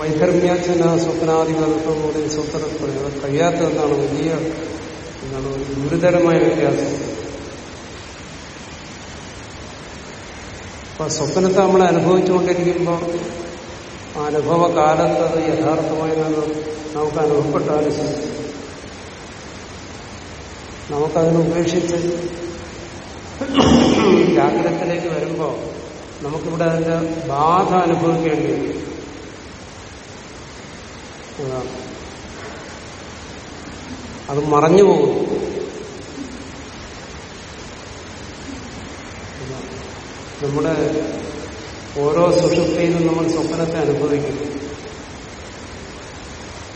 വൈധർമ്യാച്ചന സ്വപ്നാധിപത്വം കൂടി സൂത്രത്തിൽ പറയുന്നത് കഴിയാത്തതെന്നാണ് വലിയ എന്താണ് ഒരു ഗുരുതരമായ വ്യത്യാസം? അപ്പൊ സ്വപ്നത്തെ നമ്മൾ അനുഭവിച്ചുകൊണ്ടിരിക്കുമ്പോൾ ആ അനുഭവ കാലത്ത് അത് യഥാർത്ഥമായി നമുക്ക് അനുഭവപ്പെട്ടാലും ശരി. നമുക്കതിനെ ഉപേക്ഷിച്ച് ജാഗ്രതത്തിലേക്ക് വരുമ്പോൾ നമുക്കിവിടെ അതിന്റെ ബാധ അനുഭവിക്കേണ്ടി വരും. അതാണ് അത് മറഞ്ഞു പോകും. നമ്മുടെ ഓരോ സുഷുപ്തിയിലും നമ്മൾ സ്വപ്നത്തെ അനുഭവിക്കും.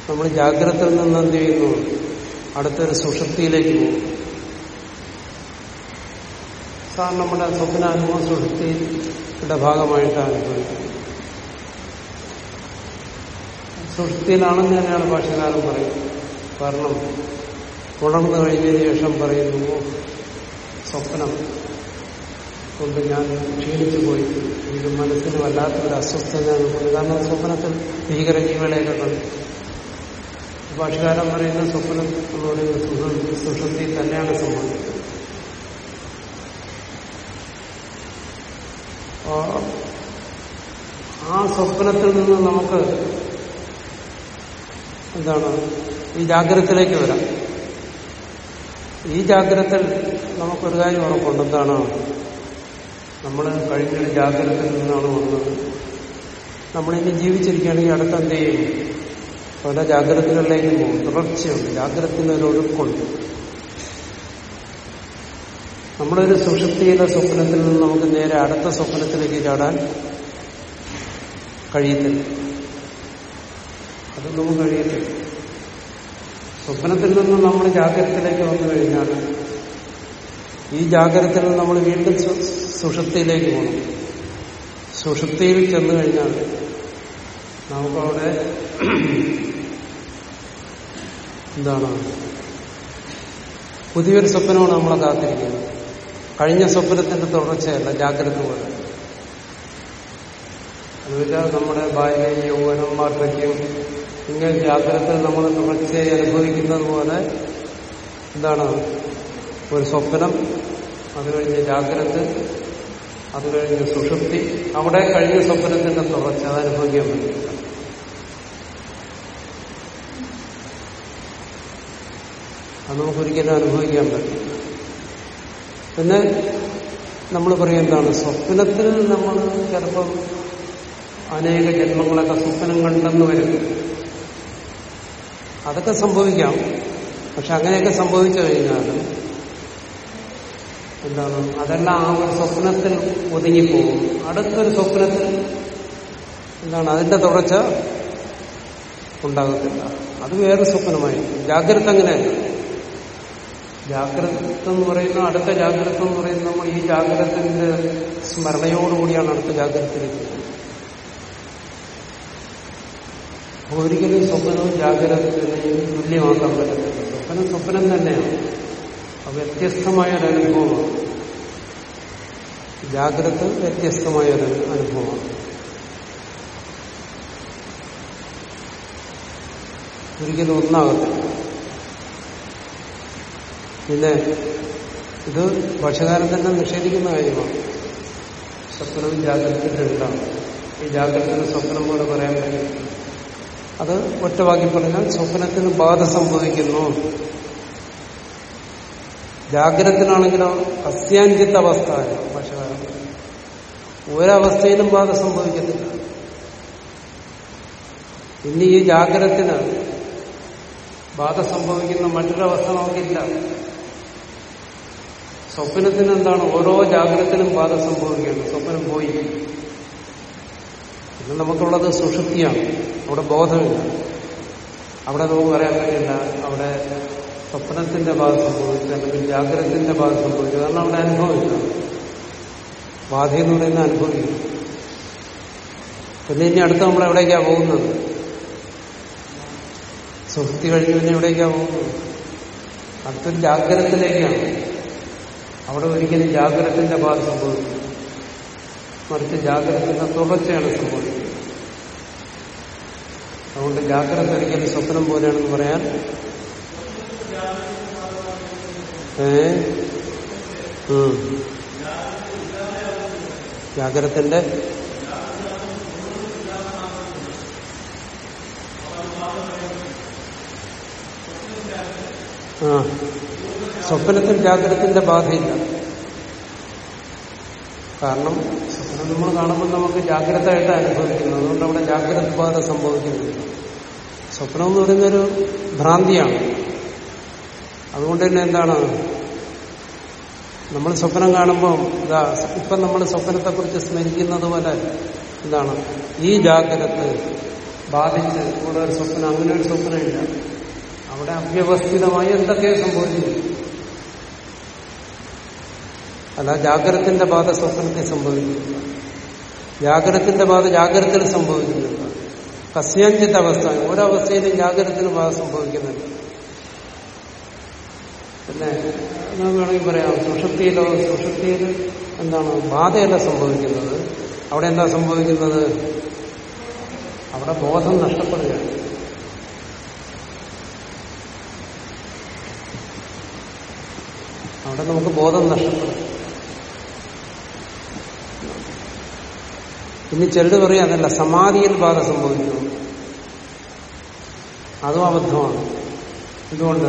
നമ്മൾ ജാഗ്രതയിൽ നിന്ന് എന്ത് ചെയ്യുന്നു? അടുത്തൊരു സുഷുപ്തിയിലേക്ക് പോകും. സാർ നമ്മുടെ സ്വപ്നാനുഭവം സുഷുപ്തിയുടെ ഭാഗമായിട്ടാണ് അനുഭവിക്കുന്നത്. സുഷുപ്തിയിലാണെന്ന് തന്നെയാണ് ഭാഷകാലം പറയുന്നത്. കാരണം തുടർന്ന് കഴിഞ്ഞതിന് ശേഷം പറയുന്നു സ്വപ്നം കൊണ്ട് ഞാൻ ക്ഷീണിച്ചു പോയി എനിക്ക് മനസ്സിന് വല്ലാത്തൊരു അസ്വസ്ഥത കാരണം സ്വപ്നത്തിൽ ഭീകര ജീവികളെയൊക്കെ കണ്ടു. ഭാഷകാരൻ പറയുന്ന സ്വപ്നം എന്ന് പറയുന്നത് സുഷുപ്തി തന്നെയാണ് സംഭവിക്കുന്നത്. ആ സ്വപ്നത്തിൽ നിന്ന് നമുക്ക് എന്താണ്? ഈ ജാഗ്രതത്തിലേക്ക് വരാം. ഈ ജാഗ്രതയിൽ നമുക്കൊരു കാര്യം ഉറപ്പുണ്ട്. എന്താണ്? നമ്മൾ കഴിഞ്ഞൊരു ജാഗ്രതയിൽ നിന്നാണ് വന്നത്. നമ്മളിനി ജീവിച്ചിരിക്കുകയാണെങ്കിൽ അടുത്ത എന്ത് ചെയ്യും? പല ജാഗ്രതകളിലേക്കും പോകും. തുടർച്ചയുണ്ട്. ജാഗ്രതത്തിന് ഒരു ഒഴുക്കുണ്ട്. നമ്മളൊരു സുഷുപ്തിയിലെ സ്വപ്നത്തിൽ നിന്ന് നമുക്ക് നേരെ അടുത്ത സ്വപ്നത്തിലേക്ക് ചാടാൻ കഴിയത്തില്ല. അത് നമുക്ക് കഴിയത്തില്ല. സ്വപ്നത്തിൽ നിന്ന് നമ്മൾ ജാഗ്രതത്തിലേക്ക് വന്നു കഴിഞ്ഞാൽ ഈ ജാഗ്രതത്തിൽ നിന്ന് നമ്മൾ വീണ്ടും സുഷുപ്തിയിലേക്ക് പോകണം. സുഷുപ്തിയിൽ ചെന്നു കഴിഞ്ഞാൽ നമുക്കവിടെ എന്താണ്? പുതിയൊരു സ്വപ്നമാണ് നമ്മളെ കാത്തിരിക്കുന്നത്. കഴിഞ്ഞ സ്വപ്നത്തിന്റെ തുടർച്ചയല്ല ജാഗ്രത പോലെ. എന്നുവെച്ചാൽ നമ്മുടെ ഭാര്യയും യൗവനം വാർദ്ധക്യം ഇങ്ങനെ ജാഗ്രത നമ്മൾ തുടർച്ചയായി അനുഭവിക്കുന്നത് പോലെ എന്താണ്? ഒരു സ്വപ്നം അത് കഴിഞ്ഞ് ജാഗ്രത അത് കഴിഞ്ഞ് സുഷുപ്തി. അവിടെ കഴിഞ്ഞ സ്വപ്നത്തിന്റെ തുടർച്ച അത് അനുഭവിക്കാൻ പറ്റില്ല. അത് നമുക്കൊരിക്കലും അനുഭവിക്കാൻ പറ്റില്ല. പിന്നെ നമ്മൾ പറയും എന്താണ്? സ്വപ്നത്തിൽ നമ്മൾ ചിലപ്പം അനേക ജന്മങ്ങളൊക്കെ സ്വപ്നം കണ്ടെന്ന് വരും. അതൊക്കെ സംഭവിക്കാം. പക്ഷെ അങ്ങനെയൊക്കെ സംഭവിച്ചു കഴിഞ്ഞാലും എന്താണ്? അതെല്ലാം ആ ഒരു സ്വപ്നത്തിൽ ഒതുങ്ങിപ്പോകും. അടുത്തൊരു സ്വപ്നത്തിൽ എന്താണ്? അതിന്റെ തുടർച്ച ഉണ്ടാകത്തില്ല. അത് വേറെ സ്വപ്നമായി ജാഗ്രത അങ്ങനെയല്ല ജാഗ്രത എന്ന് പറയുന്ന അടുത്ത ജാഗ്രത എന്ന് പറയുന്നത് നമ്മൾ ഈ ജാഗ്രതത്തിന്റെ സ്മരണയോടുകൂടിയാണ് അടുത്ത ജാഗ്രതത്തിലേക്ക് ഒരിക്കലും സ്വപ്നവും ജാഗ്രതയും തുല്യമാക്കാൻ പറ്റത്തില്ല. സ്വപ്നം സ്വപ്നം തന്നെയാണ്. വ്യത്യസ്തമായ ഒരു അനുഭവമാണ്. ജാഗ്രത വ്യത്യസ്തമായ ഒരു അനുഭവമാണ്. ഒരിക്കലും ഒന്നാകത്തില്ല. പിന്നെ ഇത് ഭക്ഷ്യകാലം തന്നെ നിഷേധിക്കുന്ന കാര്യമാണ്. സ്വപ്നവും ജാഗ്രതയും രണ്ടാണ്. ഈ ജാഗ്രതത്തിന് സ്വപ്നം പോലെ പറയാൻ കഴിയും അത് ഒറ്റവാക്യം പറഞ്ഞാൽ സ്വപ്നത്തിന് ബാധ സംഭവിക്കുന്നു. ജാഗ്രതത്തിനാണെങ്കിലോ അസ്യാഞ്ചിത്ത അവസ്ഥ ഭാഷകാരം ഒരവസ്ഥയിലും ബാധ സംഭവിക്കത്തില്ല ഇനി ഈ ജാഗ്രതത്തിന് ബാധ സംഭവിക്കുന്ന മറ്റൊരവസ്ഥ നമുക്കില്ല. സ്വപ്നത്തിന് എന്താണ് ഓരോ ജാഗ്രതത്തിനും ബാധ സംഭവിക്കുകയാണ് സ്വപ്നം പോയി. പിന്നെ നമുക്കുള്ളത് സുഷുപ്തിയാണ്. അവിടെ ബോധമില്ല. അവിടെ നമുക്ക് പറയാൻ കഴിയില്ല അവിടെ സ്വപ്നത്തിന്റെ ഭാഗം സംഭവിച്ചു അല്ലെങ്കിൽ ജാഗ്രതത്തിന്റെ ഭാഗം സംഭവിച്ചു. കാരണം അവിടെ അനുഭവമില്ല ബാധ എന്ന് പറയുന്ന അനുഭവിക്കും. പിന്നെ ഇനി അടുത്ത് നമ്മൾ എവിടേക്കാണ് പോകുന്നത്? സുഹൃത്തി കഴിഞ്ഞ് പിന്നെ എവിടേക്കാണ് പോകുന്നത്? അടുത്തൊരു ജാഗ്രതത്തിലേക്കാണ്. അവിടെ ഒരിക്കലും ജാഗ്രതത്തിന്റെ ഭാഗം സംഭവിക്കും മറിച്ച് ജാഗ്രതത്തിന്റെ തുടർച്ചയാണ് സംഭവിക്കുന്നത്. അതുകൊണ്ട് ജാഗ്രത ഒരിക്കലും സ്വപ്നം പോലെയാണെന്ന് പറയാൻ. ഏ. ജാഗ്രത്തിന്റെ സ്വപ്നത്തിൽ ജാഗ്രതത്തിന്റെ ബാധയില്ല. കാരണം സ്വപ്നം നമ്മൾ കാണുമ്പോൾ നമുക്ക് ജാഗ്രതയായിട്ട് അനുഭവിക്കുന്നു. അതുകൊണ്ട് അവിടെ ജാഗ്രത ബാധ സംഭവിക്കുന്നില്ല. സ്വപ്നം എന്ന് പറയുന്നൊരു ഭ്രാന്തിയാണ്. അതുകൊണ്ട് തന്നെ എന്താണ്? നമ്മൾ സ്വപ്നം കാണുമ്പോൾ ഇതാ ഇപ്പം നമ്മൾ സ്വപ്നത്തെക്കുറിച്ച് സ്മരിക്കുന്നത് പോലെ എന്താണ്? ഈ ജാഗ്രത ബാധിച്ച് ഇവിടെ ഒരു സ്വപ്നം അങ്ങനെ ഒരു സ്വപ്നമില്ല. അവിടെ അവ്യവസ്ഥിതമായി എന്തൊക്കെയോ സംഭവിക്കുന്നു അല്ല ജാഗ്രതത്തിന്റെ ബാധ സ്വപ്നത്തെ സംഭവിക്കുന്നില്ല ജാഗ്രതത്തിന്റെ ബാധ ജാഗ്രതയിൽ സംഭവിക്കുന്നില്ല കസ്യാഞ്ചിത്ത അവസ്ഥ ഒരവസ്ഥയിലും ജാഗ്രതത്തിന് ബാധ സംഭവിക്കുന്നില്ല പിന്നെ വേണമെങ്കിൽ പറയാം സുഷുപ്തിയിലോ സുഷുപ്തിയിൽ എന്താണ് ബാധയല്ല സംഭവിക്കുന്നത്. അവിടെ എന്താ സംഭവിക്കുന്നത്? അവിടെ ബോധം നഷ്ടപ്പെടുകയാണ്. അവിടെ നമുക്ക് ബോധം നഷ്ടപ്പെടും. ഇനി ചിലത് പറയും അതല്ല സമാധിയിൽ ബാധ സംഭവിക്കുന്നു അതും അബദ്ധമാണ്. എന്തുകൊണ്ട്?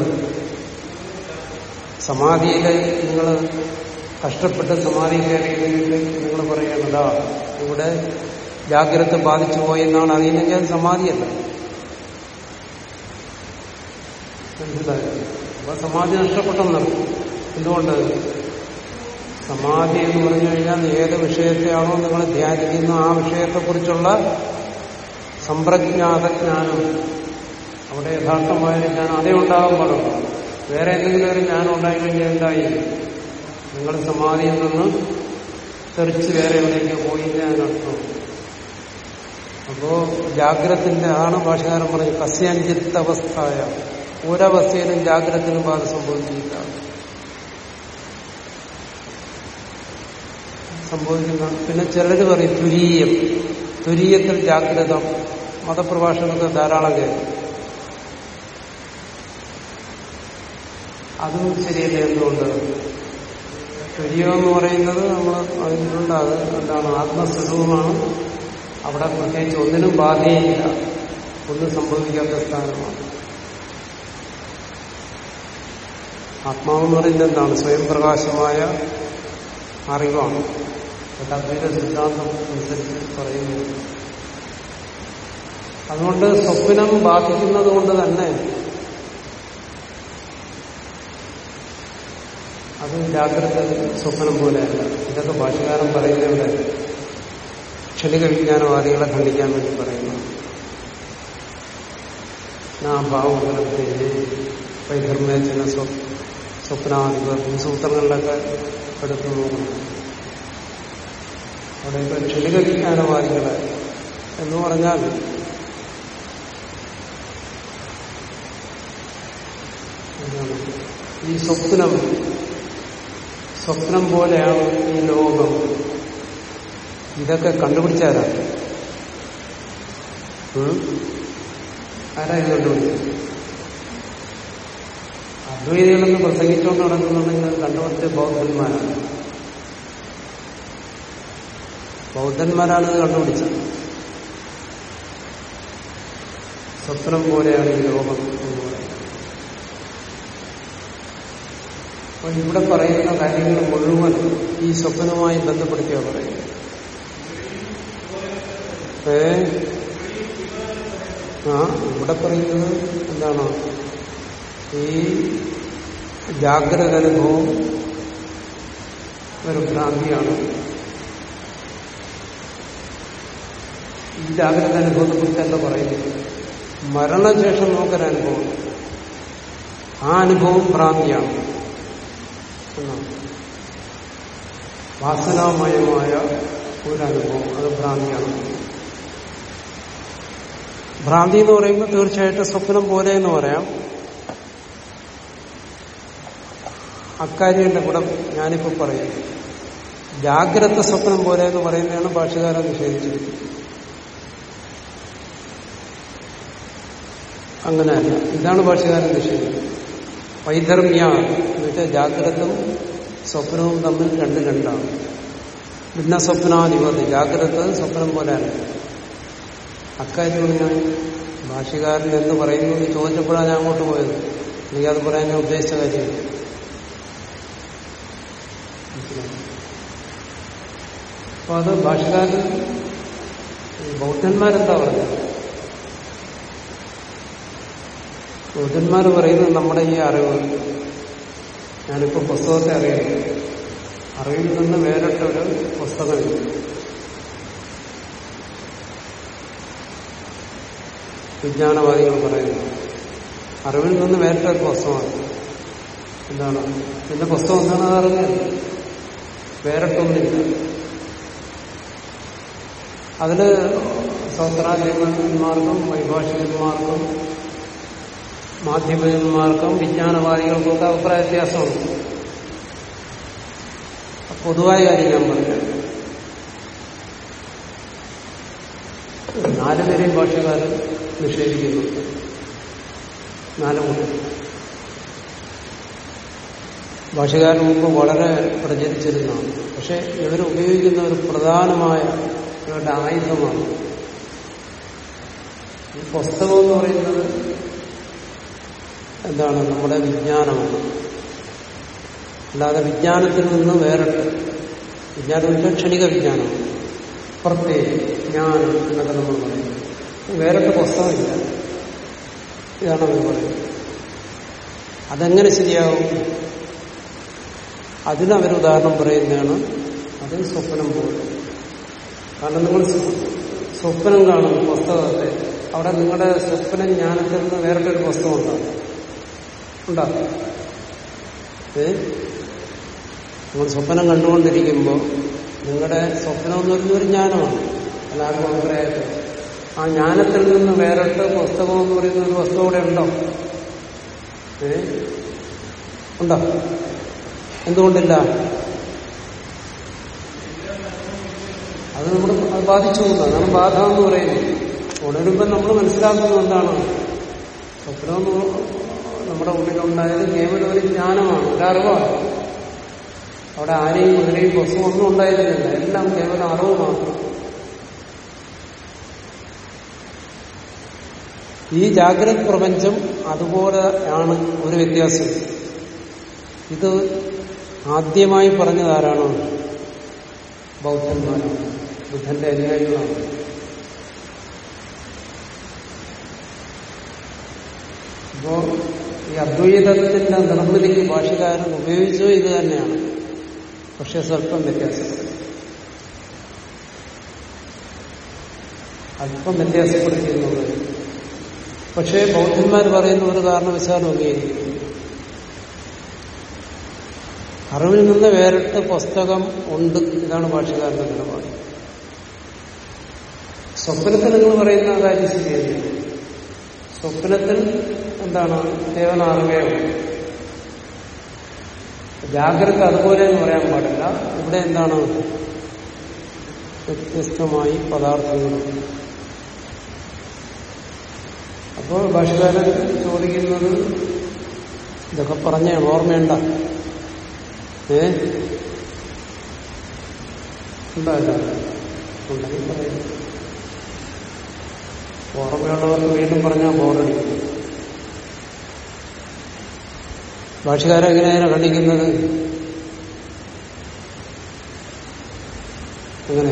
സമാധിയിൽ നിങ്ങൾ കഷ്ടപ്പെട്ട് സമാധി കയറിയെങ്കിൽ നിങ്ങൾ പറയണതാ ഇവിടെ ജാഗ്രത ബാധിച്ചു പോയി എന്നാണ്. അറിയുന്നെങ്കിൽ അത് സമാധിയല്ല. മനസ്സിലായോ? അപ്പൊ സമാധി നഷ്ടപ്പെട്ടെന്നാണ് എന്തുകൊണ്ട്? സമാധി എന്ന് പറഞ്ഞു കഴിഞ്ഞാൽ ഏത് വിഷയത്തെയാണോ നിങ്ങൾ ധ്യാനിക്കുന്ന ആ വിഷയത്തെക്കുറിച്ചുള്ള സമ്പ്രജ്ഞാതജ്ഞാനം അവിടെ യഥാർത്ഥമായ ജ്ഞാനം അതേ ഉണ്ടാകാൻ പാടുള്ളൂ വേറെ എന്തെങ്കിലും ഒരു ജ്ഞാനം ഉണ്ടായി കഴിഞ്ഞാൽ എന്തായി? നിങ്ങൾ സമാധിയിൽ നിന്ന് തെറിച്ച് വേറെ എവിടേക്ക് പോയി എന്നർത്ഥം അപ്പോ ജാഗ്രത്തിന്റെ ആണ് ഭാഷകാരം പറഞ്ഞത് കസ്യാഞ്ചിത്ത അവസ്ഥയ ഒരവസ്ഥയിലും ജാഗ്രതത്തിനും ബാധ സംഭവിച്ചില്ല സംഭവിക്കുന്ന. പിന്നെ ചിലർ പറയും തുരീയം. തുരീയത്തിൽ ജാഗ്രത. മതപ്രഭാഷണമൊക്കെ ധാരാളം കേൾക്കും. അതും ശരിയല്ല എന്തുകൊണ്ട്? തുര്യം എന്ന് പറയുന്നത് നമ്മൾ അതിലുണ്ട്. അത് എന്താണ്? ആത്മസ്വരൂപമാണ്. അവിടെ പ്രത്യേകിച്ച് ഒന്നിനും ബാധയില്ല. ഒന്നും സംഭവിക്കാത്ത സ്ഥാനമാണ്. ആത്മാവെന്ന് പറയുന്നത് എന്താണ്? സ്വയം പ്രകാശമായ അറിവാണ്. അത് അദ്വൈത സിദ്ധാന്തം അനുസരിച്ച് പറയുകയാണ് അതുകൊണ്ട് സ്വപ്നം ബാധിക്കുന്നത് കൊണ്ട് തന്നെ അത് ജാഗ്രത സ്വപ്നം പോലെയല്ല. ഇതൊക്കെ ഭാഷകാരൻ പറയുന്നവിടെ ക്ഷണിക വിജ്ഞാനവാദികളെ ഖണ്ഡിക്കാൻ വേണ്ടി പറയുന്നു. നാഭാവങ്ങളെ വൈധർമ്മേച്ചന സ്വപ്നാധിപർ സ്വപ്നാധിപത്യ സൂത്രങ്ങളിലൊക്കെ എടുത്തു നോക്കുന്നു. അവിടെയൊക്കെ ക്ഷണിക വിജ്ഞാനവാദികളെ എന്ന് പറഞ്ഞാൽ ഈ സ്വപ്നം സ്വപ്നം പോലെയാണ് ഈ ലോകം. ഇതൊക്കെ കണ്ടുപിടിച്ചാരാ? ആരാ ഇത് കണ്ടുപിടിച്ചത്? അദ്വൈതികളെന്ന് പ്രസംഗിച്ചുകൊണ്ട് നടക്കുന്നുണ്ടെങ്കിൽ കണ്ടുപിടിച്ച ബൗദ്ധന്മാരാണ്. ബൗദ്ധന്മാരാണ് ഇത് കണ്ടുപിടിച്ചത്. സ്വപ്നം പോലെയാണ് ഈ ലോകം എന്ന് പറയുന്നത് അപ്പൊ ഇവിടെ പറയുന്ന കാര്യങ്ങൾ മുഴുവൻ ഈ സ്വപ്നവുമായി ബന്ധപ്പെടുത്തിയാണ് പറയുന്നത്. ഏ? ആ ഇവിടെ പറയുന്നത് എന്താണ്? ഈ ജാഗ്രത അനുഭവം ഒരു ഭ്രാന്തിയാണ്. ഈ ജാഗ്രത അനുഭവത്തെ കുറിച്ചല്ല പറയുന്നത്. മരണശേഷം നമുക്കൊരനുഭവം ആ അനുഭവം ഭ്രാന്തിയാണ്. എന്നാണ്. വാസനാമയമായ ഒരു അനുഭവം അത് ഭ്രാന്തിയാണ്. ഭ്രാന്തി എന്ന് പറയുമ്പോൾ തീർച്ചയായിട്ടും സ്വപ്നം പോലെ എന്ന് പറയാം. അക്കാര്യന്റെ കൂടെ ഞാനിപ്പോ പറയും. ജാഗ്രത സ്വപ്നം പോലെ എന്ന് പറയുന്നതാണ് ഭാഷകാരൻ നിഷേധിച്ചിരിക്കുന്നത്. അങ്ങനെയല്ല. ഇതാണ് ഭാഷകാരൻ നിഷേധിക്കുന്നത് വൈധർമ്മ്യ എന്ന് വെച്ചാൽ ജാഗ്രതവും സ്വപ്നവും തമ്മിൽ രണ്ട് രണ്ടാണ്. ഭിന്ന സ്വപ്നാധിപതി ജാഗ്രത സ്വപ്നം പോലെയാണ് അക്കാര്യമാണ് ഞാൻ ഭാഷകാരൻ എന്ന് പറയുന്നു എന്ന് ചോദിച്ചപ്പോഴാണ് ഞാൻ അങ്ങോട്ട് പോയത്. എനിക്ക് അത് പറയാൻ ഞാൻ ഉദ്ദേശിച്ച കാര്യം അപ്പൊ അത് ഭാഷകാരൻ ബൗദ്ധന്മാരെന്താ പറഞ്ഞത്? ബൗദ്ധന്മാർ പറയുന്നത് നമ്മുടെ ഈ അറിവ്. ഞാനിപ്പോ പുസ്തകത്തെ അറിയില്ല അറിവിൽ നിന്ന് വേറിട്ടൊരു പുസ്തകമില്ല. വിജ്ഞാനവാദികൾ പറയുന്നു. അറിവിൽ നിന്ന് വേറിട്ടൊരു പുസ്തകമാണ്. എന്താണ്? പിന്നെ പുസ്തകം എന്താണ് അറിഞ്ഞത് വേറിട്ടൊന്നില്ല അതിൽ സൗത്രാചാര്യന്മാർക്കും വൈഭാഷികന്മാർക്കും മാധ്യമന്മാർക്കും വിജ്ഞാനവാദികൾക്കും ഒക്കെ അഭിപ്രായ വ്യത്യാസമുണ്ട്. പൊതുവായ കാര്യം ഞാൻ പറഞ്ഞു നാലുപേരെയും ഭാഷകാർ നിഷേധിക്കുന്നുണ്ട് നിഷേധിക്കുന്നു. കൂട്ടം ഭാഷകാരൻ മുമ്പ് വളരെ പ്രചരിച്ചിരുന്നതാണ്. പക്ഷെ ഇവർ ഉപയോഗിക്കുന്ന ഒരു പ്രധാനമായ ഇവരുടെ ആയുധമാണ് ഈ പുസ്തകം എന്ന് പറയുന്നത് എന്താണ് നമ്മുടെ വിജ്ഞാനമാണ്. അല്ലാതെ വിജ്ഞാനത്തിൽ നിന്ന് വേറിട്ട് വിജ്ഞാനം വെച്ചാൽ ക്ഷണിക വിജ്ഞാനമാണ്. പ്രത്യേക ജ്ഞാനം എന്നൊക്കെ നമ്മൾ പറയും. വേറിട്ട് പുസ്തകമില്ല. ഇതാണ് അവർ പറയുന്നത്. അതെങ്ങനെ ശരിയാവും? അതിന് അവർ ഉദാഹരണം പറയുന്നതാണ് അത് സ്വപ്നം പോലെ. കാരണം നിങ്ങൾ സ്വപ്നം കാണും പുസ്തകത്തെ. അവിടെ നിങ്ങളുടെ സ്വപ്ന ജ്ഞാനത്തിൽ നിന്ന് വേറിട്ടൊരു പുസ്തകം ഉണ്ടാകും. ഉണ്ടാകും നമ്മൾ സ്വപ്നം കണ്ടുകൊണ്ടിരിക്കുമ്പോൾ നിങ്ങളുടെ സ്വപ്നം എന്ന് പറഞ്ഞ ഒരു ജ്ഞാനമാണ്. എല്ലാവർക്കും അഭിപ്രായത്തിൽ ആ ജ്ഞാനത്തിൽ നിന്ന് വേറിട്ട് പുസ്തകം എന്ന് പറയുന്ന ഒരു വസ്തു അവിടെ ഉണ്ടോ? ഏ? ഉണ്ടോ? എന്തുകൊണ്ടില്ല? അത് നമ്മൾ അത് ബാധിച്ചു അതാണ് ബാധ എന്ന് പറയുന്നത്. ഉണരുമ്പോൾ നമ്മൾ മനസ്സിലാക്കുന്നത് എന്താണ് സ്വപ്നം നമ്മുടെ ഉള്ളിലുണ്ടായത് കേവലം ഒരു ജ്ഞാനമാണ് ഒരു അറിവാണ്. അവിടെ ആനയും കുതിരയും ബസ്സും ഒന്നും ഉണ്ടായിരുന്നില്ല. എല്ലാം കേവലം അറിവ് മാത്രം. ഈ ജാഗ്രത് പ്രപഞ്ചം അതുപോലെയാണ് ഒരു വ്യത്യാസം. ഇത് ആദ്യമായി പറഞ്ഞതാരാണ്? ബൗദ്ധന്മാരാണ് ബുദ്ധന്റെ അനുയായികളാണ്. അപ്പോ ഈ അദ്വൈതത്തിന്റെ നിർമ്മിതിക്ക് ഭാഷകാരൻ ഉപയോഗിച്ചത് ഇത് തന്നെയാണ്. പക്ഷെ സ്വല്പം വ്യത്യാസപ്പെടും അല്പം വ്യത്യാസപ്പെടുത്തിയെന്നുള്ളത് പക്ഷേ ബൗദ്ധന്മാർ പറയുന്ന ഒരു കാരണവശാലും അംഗീകരിക്കുന്നു അറിവിൽ നിന്ന് വേറിട്ട് പുസ്തകം ഉണ്ട്. ഇതാണ് ഭാഷകാരന്റെ നിലപാട്. സ്വപ്നത്തിൽ നിങ്ങൾ പറയുന്ന കാര്യം ശരിയല്ല? സ്വപ്നത്തിൽ എന്താണ്? കേവലം അറിവേ ജാഗ്രത അതുപോലെ എന്ന് പറയാൻ പാടില്ല. ഇവിടെ എന്താണ്? വ്യത്യസ്തമായി പദാർത്ഥങ്ങൾ. അപ്പോൾ ഭാഷകാരൻ ചോദിക്കുന്നത് ഇതൊക്കെ പറഞ്ഞ ഓർമ്മയുണ്ട? ഏ? ഉണ്ടാവില്ല ഉണ്ടെങ്കിൽ പറയും. ഓർമ്മയുള്ളവർക്ക് വീണ്ടും പറഞ്ഞാൽ ബോറടിക്കും ഭാഷകാരൻ എങ്ങനെയാണ് ഖണ്ഡിക്കുന്നത്? അങ്ങനെ.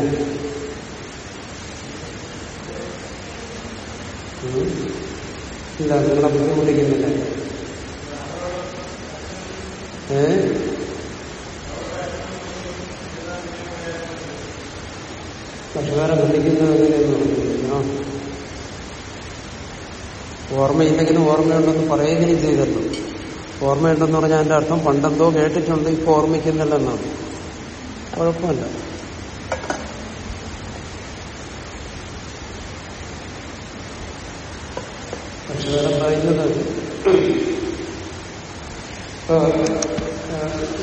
ഇല്ല നിങ്ങളെ ബുദ്ധിമുട്ടിക്കുന്നില്ല. ഏ? ഭാഷകാരൻ ഖണ്ഡിക്കുന്നത് എങ്ങനെയെന്ന് പറഞ്ഞു ആ ഓർമ്മയില്ലെങ്കിലും ഓർമ്മയുണ്ടെന്ന് പറയുകയും ചെയ്തല്ലോ. ഓർമ്മയുണ്ടെന്ന് പറഞ്ഞാൽ എന്റെ അർത്ഥം പണ്ടെന്തോ കേട്ടിട്ടുണ്ട് ഇപ്പൊ ഓർമ്മിക്കുന്നില്ലെന്നാണ് കുഴപ്പമില്ല.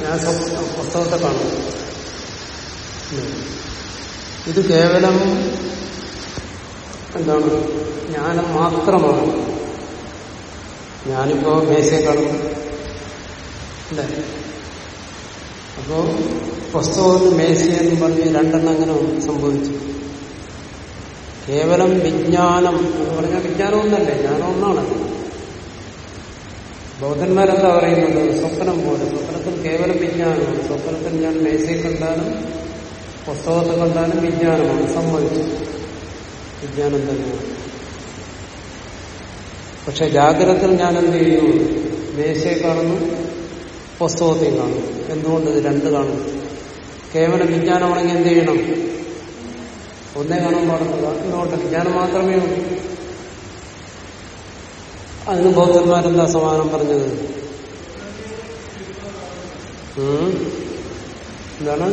ഞാൻ പുസ്തകത്തെ കാണും ഇത് കേവലം എന്താണ്? ജ്ഞാനം മാത്രമാണ്. ഞാനിപ്പോ മേശയെ കാണും. അല്ലേ? അപ്പോ പുസ്തകത്തിന് മേശയെന്ന് പറഞ്ഞ് രണ്ടെണ്ണം അങ്ങനെ സംഭവിച്ചു. കേവലം വിജ്ഞാനം എന്ന് പറഞ്ഞാൽ വിജ്ഞാനം ഒന്നല്ലേ? ജ്ഞാനം ഒന്നാണ്. ബൗദ്ധന്മാരെന്താ പറയുന്നത്? സ്വപ്നം പോലെ. സ്വപ്നത്തിൽ കേവലം വിജ്ഞാനമാണ്. സ്വപ്നത്തിൽ ഞാൻ മേശയിൽ കണ്ടാലും പുസ്തകത്തിൽ കണ്ടാലും വിജ്ഞാനമാണ്. സംഭവിച്ചു. വിജ്ഞാനം തന്നെയാണ്. പക്ഷെ ജാഗ്രതത്തിൽ ഞാൻ എന്ത് ചെയ്യുന്നു ദേശയെ കാണുന്നു പുസ്തകത്തെയും കാണുന്നു. എന്തുകൊണ്ട് ഇത് രണ്ട് കാണുന്നു? കേവലം വിജ്ഞാനമാണെങ്കിൽ എന്ത് ചെയ്യണം? ഒന്നേ കാണാൻ പാടുന്നില്ല എന്തുകൊണ്ട് വിജ്ഞാനം മാത്രമേ ഉള്ളൂ. അതിന് ബൗദ്ധന്മാരെന്താ സമാനം പറഞ്ഞത്? എന്താണ്?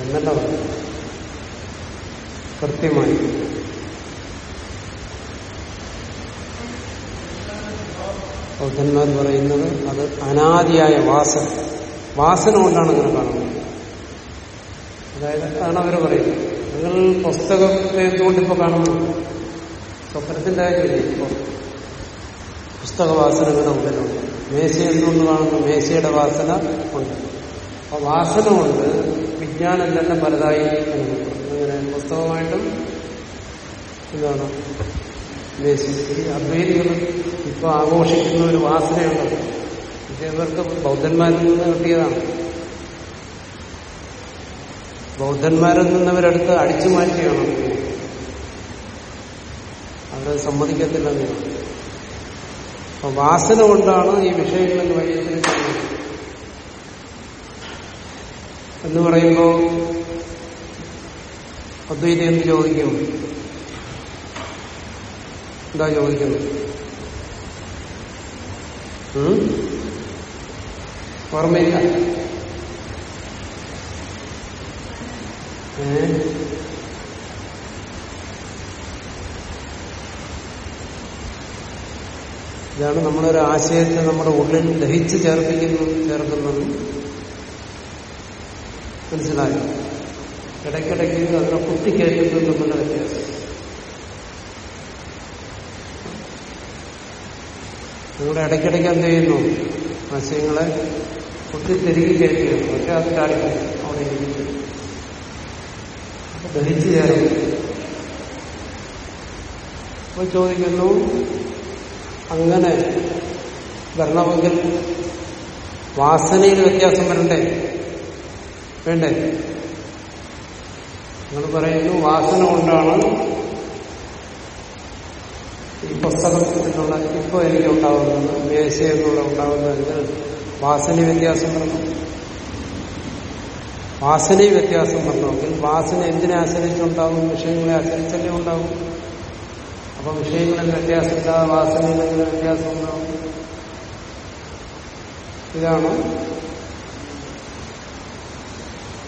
എന്നല്ല കൃത്യമായി. ബൗദ്ധന്മാർ പറയുന്നത് അത് അനാദിയായ വാസന. വാസന കൊണ്ടാണ് അങ്ങനെ കാണുന്നത് അതായത് അതാണ് അവർ പറയുന്നത്. നിങ്ങൾ പുസ്തകത്തെ എന്തുകൊണ്ട് കാണുന്നു സ്വപ്നത്തിന്റെ കാര്യമില്ല പുസ്തകവാസനകളുടെ ഉള്ളിലുണ്ട് മേശ എന്തുകൊണ്ട് കാണുന്നു? മേശയുടെ വാസന ഉണ്ട് അപ്പൊ വാസന കൊണ്ട് വിജ്ഞാനം തന്നെ പലതായി അങ്ങനെ പുസ്തകമായിട്ടും മേശ ഈ അദ്വൈതികൾ ഇപ്പൊ ആഘോഷിക്കുന്ന ഒരു വാസനയുണ്ട്. ഇത് ബൗദ്ധന്മാരിൽ നിന്ന് കിട്ടിയതാണ്. ബൗദ്ധന്മാരിൽ നിന്നവരടുത്ത് അടിച്ചു മാറ്റിയാണ് അവരത് സമ്മതിക്കത്തില്ലെന്ന്. അപ്പൊ വാസന കൊണ്ടാണ് ഈ വിഷയങ്ങളിൽ വൈദ്യത്തിന് എന്ന് പറയുമ്പോ അദ്വൈതം ചോദിക്കും? എന്താ ചോദിക്കുന്നത്? ഓർമ്മയില്ല. ഏ? ഇതാണ് നമ്മളൊരു ആശയത്തെ നമ്മുടെ ഉള്ളിൽ ദഹിച്ച് ചേർപ്പിക്കുന്നു ചേർക്കുന്നത്. മനസ്സിലായോ? ഇടയ്ക്കിടയ്ക്ക് അതിനെ കുത്തിക്കയറ്റുന്നത് തമ്മിലുള്ള വ്യത്യാസം. നിങ്ങളുടെ ഇടയ്ക്കിടയ്ക്ക് എന്ത് ചെയ്യുന്നു? ആശയങ്ങളെ കുത്തി തിരികെ കയറ്റുകയാണ്. പക്ഷെ അത് ചാടിക്കും അവിടെ ദഹിച്ചു ചേരും അപ്പൊ ചോദിക്കുന്നു അങ്ങനെ വരണമെങ്കിൽ വാസനയിൽ വ്യത്യാസം വരണ്ടേ? വേണ്ടേ? നിങ്ങൾ പറയുന്നു വാസന കൊണ്ടാണ് ഈ പുസ്തകത്തിലുള്ള ഇപ്പോൾ എനിക്ക് ഉണ്ടാവുന്നത് മേശയെന്നുള്ള ഉണ്ടാകുന്നതിന് വാസന വ്യത്യാസം വരണം വാസന വ്യത്യാസം വരണമെങ്കിൽ വാസന എന്തിനെ ആശ്രയിച്ചുണ്ടാവും? വിഷയങ്ങളെ ആശ്രയിച്ചല്ലേ ഉണ്ടാവും? അപ്പൊ വിഷയങ്ങളിൽ വ്യത്യാസമില്ലാതെ വാസനയിൽ എങ്ങനെ വ്യത്യാസം ഉണ്ടാവും? ഇതാണ്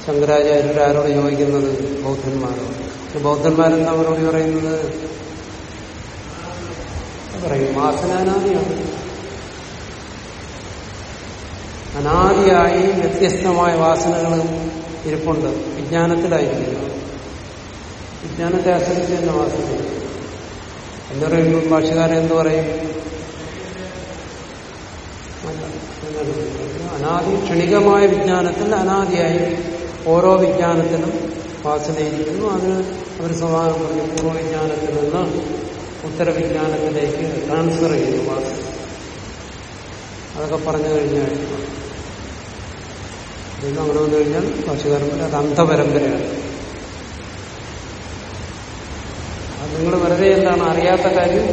ശങ്കരാചാര്യർ ആരോട് ചോദിക്കുന്നത് ബൗദ്ധന്മാരോട്. ബൗദ്ധന്മാരെന്താ അവരോട് പറയുന്നത്? പറയും വാസന അനാദിയാണ് അനാദിയായി വ്യത്യസ്തമായ വാസനകളും ഇരിപ്പുണ്ട്. വിജ്ഞാനത്തിലായിരിക്കുന്നു. വിജ്ഞാനത്തെ ആശ്രയിച്ച് തന്നെ വാസന. എന്ന് പറയുമ്പോൾ ഭാഷകാരൻ എന്ന് പറയും? അനാദി ക്ഷണികമായ വിജ്ഞാനത്തിൽ അനാദിയായി ഓരോ വിജ്ഞാനത്തിനും വാസനയിരിക്കുന്നു. അത് അവർ സ്വഭാവം പറഞ്ഞു പൂർവവിജ്ഞാനത്തിൽ നിന്ന് ഉത്തരവിജ്ഞാനത്തിലേക്ക് ട്രാൻസ്ഫർ ചെയ്യുന്നു വാസന അതൊക്കെ പറഞ്ഞു കഴിഞ്ഞാൽ ഇതൊന്നും അങ്ങനെ വന്നു കഴിഞ്ഞാൽ ഭാഷകാരൻ അത് അന്ധപരമ്പരയാണ്. അത് നിങ്ങൾ വെറുതെ എന്താണ് അറിയാത്ത കാര്യം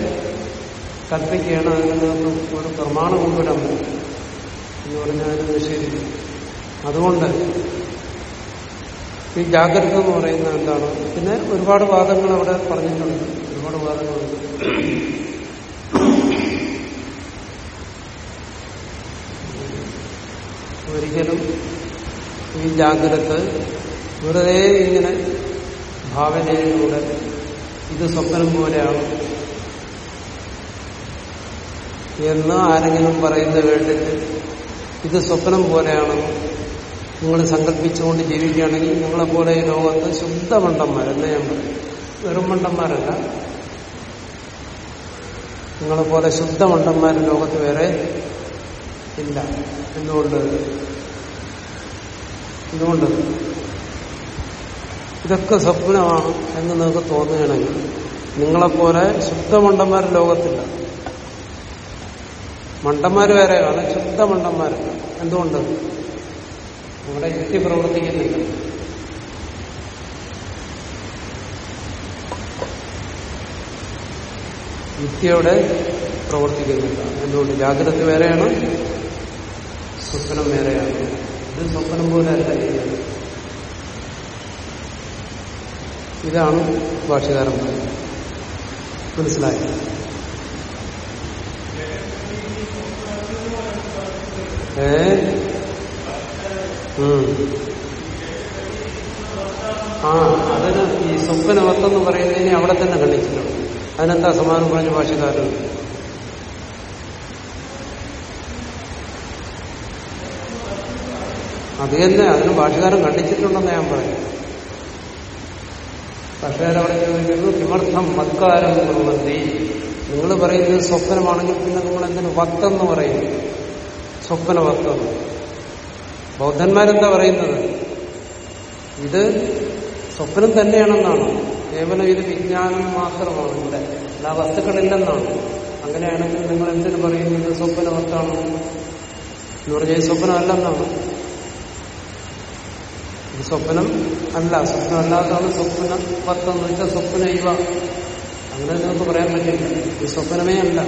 കൽപ്പിക്കുകയാണ് അതിൽ നിന്ന് ഒരു പ്രമാണം കൊണ്ടുവരാൻ എന്ന് പറഞ്ഞാൽ അതിന് നിഷേധിക്കും. അതുകൊണ്ട് ഈ ജാഗ്രത എന്ന് പറയുന്നത് എന്താണ്? പിന്നെ ഒരുപാട് വാദങ്ങൾ അവിടെ പറഞ്ഞിട്ടുണ്ട്. ഒരുപാട് വാദങ്ങളുണ്ട് ഒരിക്കലും ഈ ജാഗ്രത വെറുതെ ഇങ്ങനെ ഭാവനയിലൂടെ ഇത് സ്വപ്നം പോലെയാണ് എന്ന് ആരെങ്കിലും പറയുന്നത് കേട്ടിട്ട് ഇത് സ്വപ്നം പോലെയാണ് നിങ്ങൾ സങ്കല്പിച്ചുകൊണ്ട് ജീവിക്കുകയാണെങ്കിൽ നിങ്ങളെപ്പോലെ ഈ ലോകത്ത് ശുദ്ധമണ്ടന്മാരെന്ന് ഞാൻ പറയും. വെറും മണ്ടന്മാരല്ല. നിങ്ങളെപ്പോലെ ശുദ്ധമണ്ടന്മാർ ലോകത്ത് വേറെ ഇല്ല. എന്തുകൊണ്ട്? എന്തുകൊണ്ട്? ഇതൊക്കെ സ്വപ്നമാണ് എന്ന് നിങ്ങൾക്ക് തോന്നുകയാണെങ്കിൽ നിങ്ങളെപ്പോലെ ശുദ്ധമണ്ടന്മാർ ലോകത്തില്ല. മണ്ടന്മാർ വേറെയാണ് ശുദ്ധ മണ്ടന്മാർ എന്തുകൊണ്ട്? നമ്മുടെ യുക്തി പ്രവർത്തിക്കുന്നില്ല. യുക്തിയോടെ പ്രവർത്തിക്കുന്നില്ല എന്തുകൊണ്ട്? ജാഗ്രത വേറെയാണ് സ്വപ്നം വേറെയാണ്. ഇത് സ്വപ്നം പോലെ അല്ല ഇതാണ് ഭാഷകാരൻ പറയുന്നത് മനസ്സിലായി ഏ. ആ അതിന് ഈ സ്വപ്നവത്തെന്ന് പറയുന്നതിനെ അവിടെ തന്നെ ഖണ്ഡിച്ചിട്ടുണ്ട്. അതിനെന്താ സമാനം പറഞ്ഞ ഭാഷകാരൻ അത് തന്നെ അതിന് ഭാഷകാരൻ കണ്ടിച്ചിട്ടുണ്ടെന്ന് ഞാൻ പറയും ഭാഷകാരവിടെ ചോദിക്കുന്നു കിമർത്ഥം മത്കാരം കുറുമന്തി? നിങ്ങൾ പറയുന്നത് സ്വപ്നമാണെങ്കിൽ പിന്നെ നിങ്ങൾ എന്തിനു വക്തെന്ന് പറയും? സ്വപ്ന വക്തം ബൗദ്ധന്മാരെന്താ പറയുന്നത്? ഇത് സ്വപ്നം തന്നെയാണെന്നാണ്? കേവലം ഇത് വിജ്ഞാനം മാത്രമാണ് ഇവിടെ. അല്ല വസ്തുക്കളില്ലെന്നാണ്. അങ്ങനെയാണെങ്കിൽ നിങ്ങൾ എന്തിനു പറയുന്നത് സ്വപ്നവത്താണ് എന്ന് പറഞ്ഞാൽ സ്വപ്നം സ്വപ്നമല്ലെന്നാണ്. ഇത് സ്വപ്നം അല്ല സ്വപ്നം അല്ലാത്തതാണ് സ്വപ്നം. പത്തെന്ന് വെച്ചാൽ സ്വപ്ന ഇവ. അങ്ങനെ നിങ്ങൾക്ക് പറയാൻ പറ്റില്ല. ഇത് സ്വപ്നമേ അല്ല.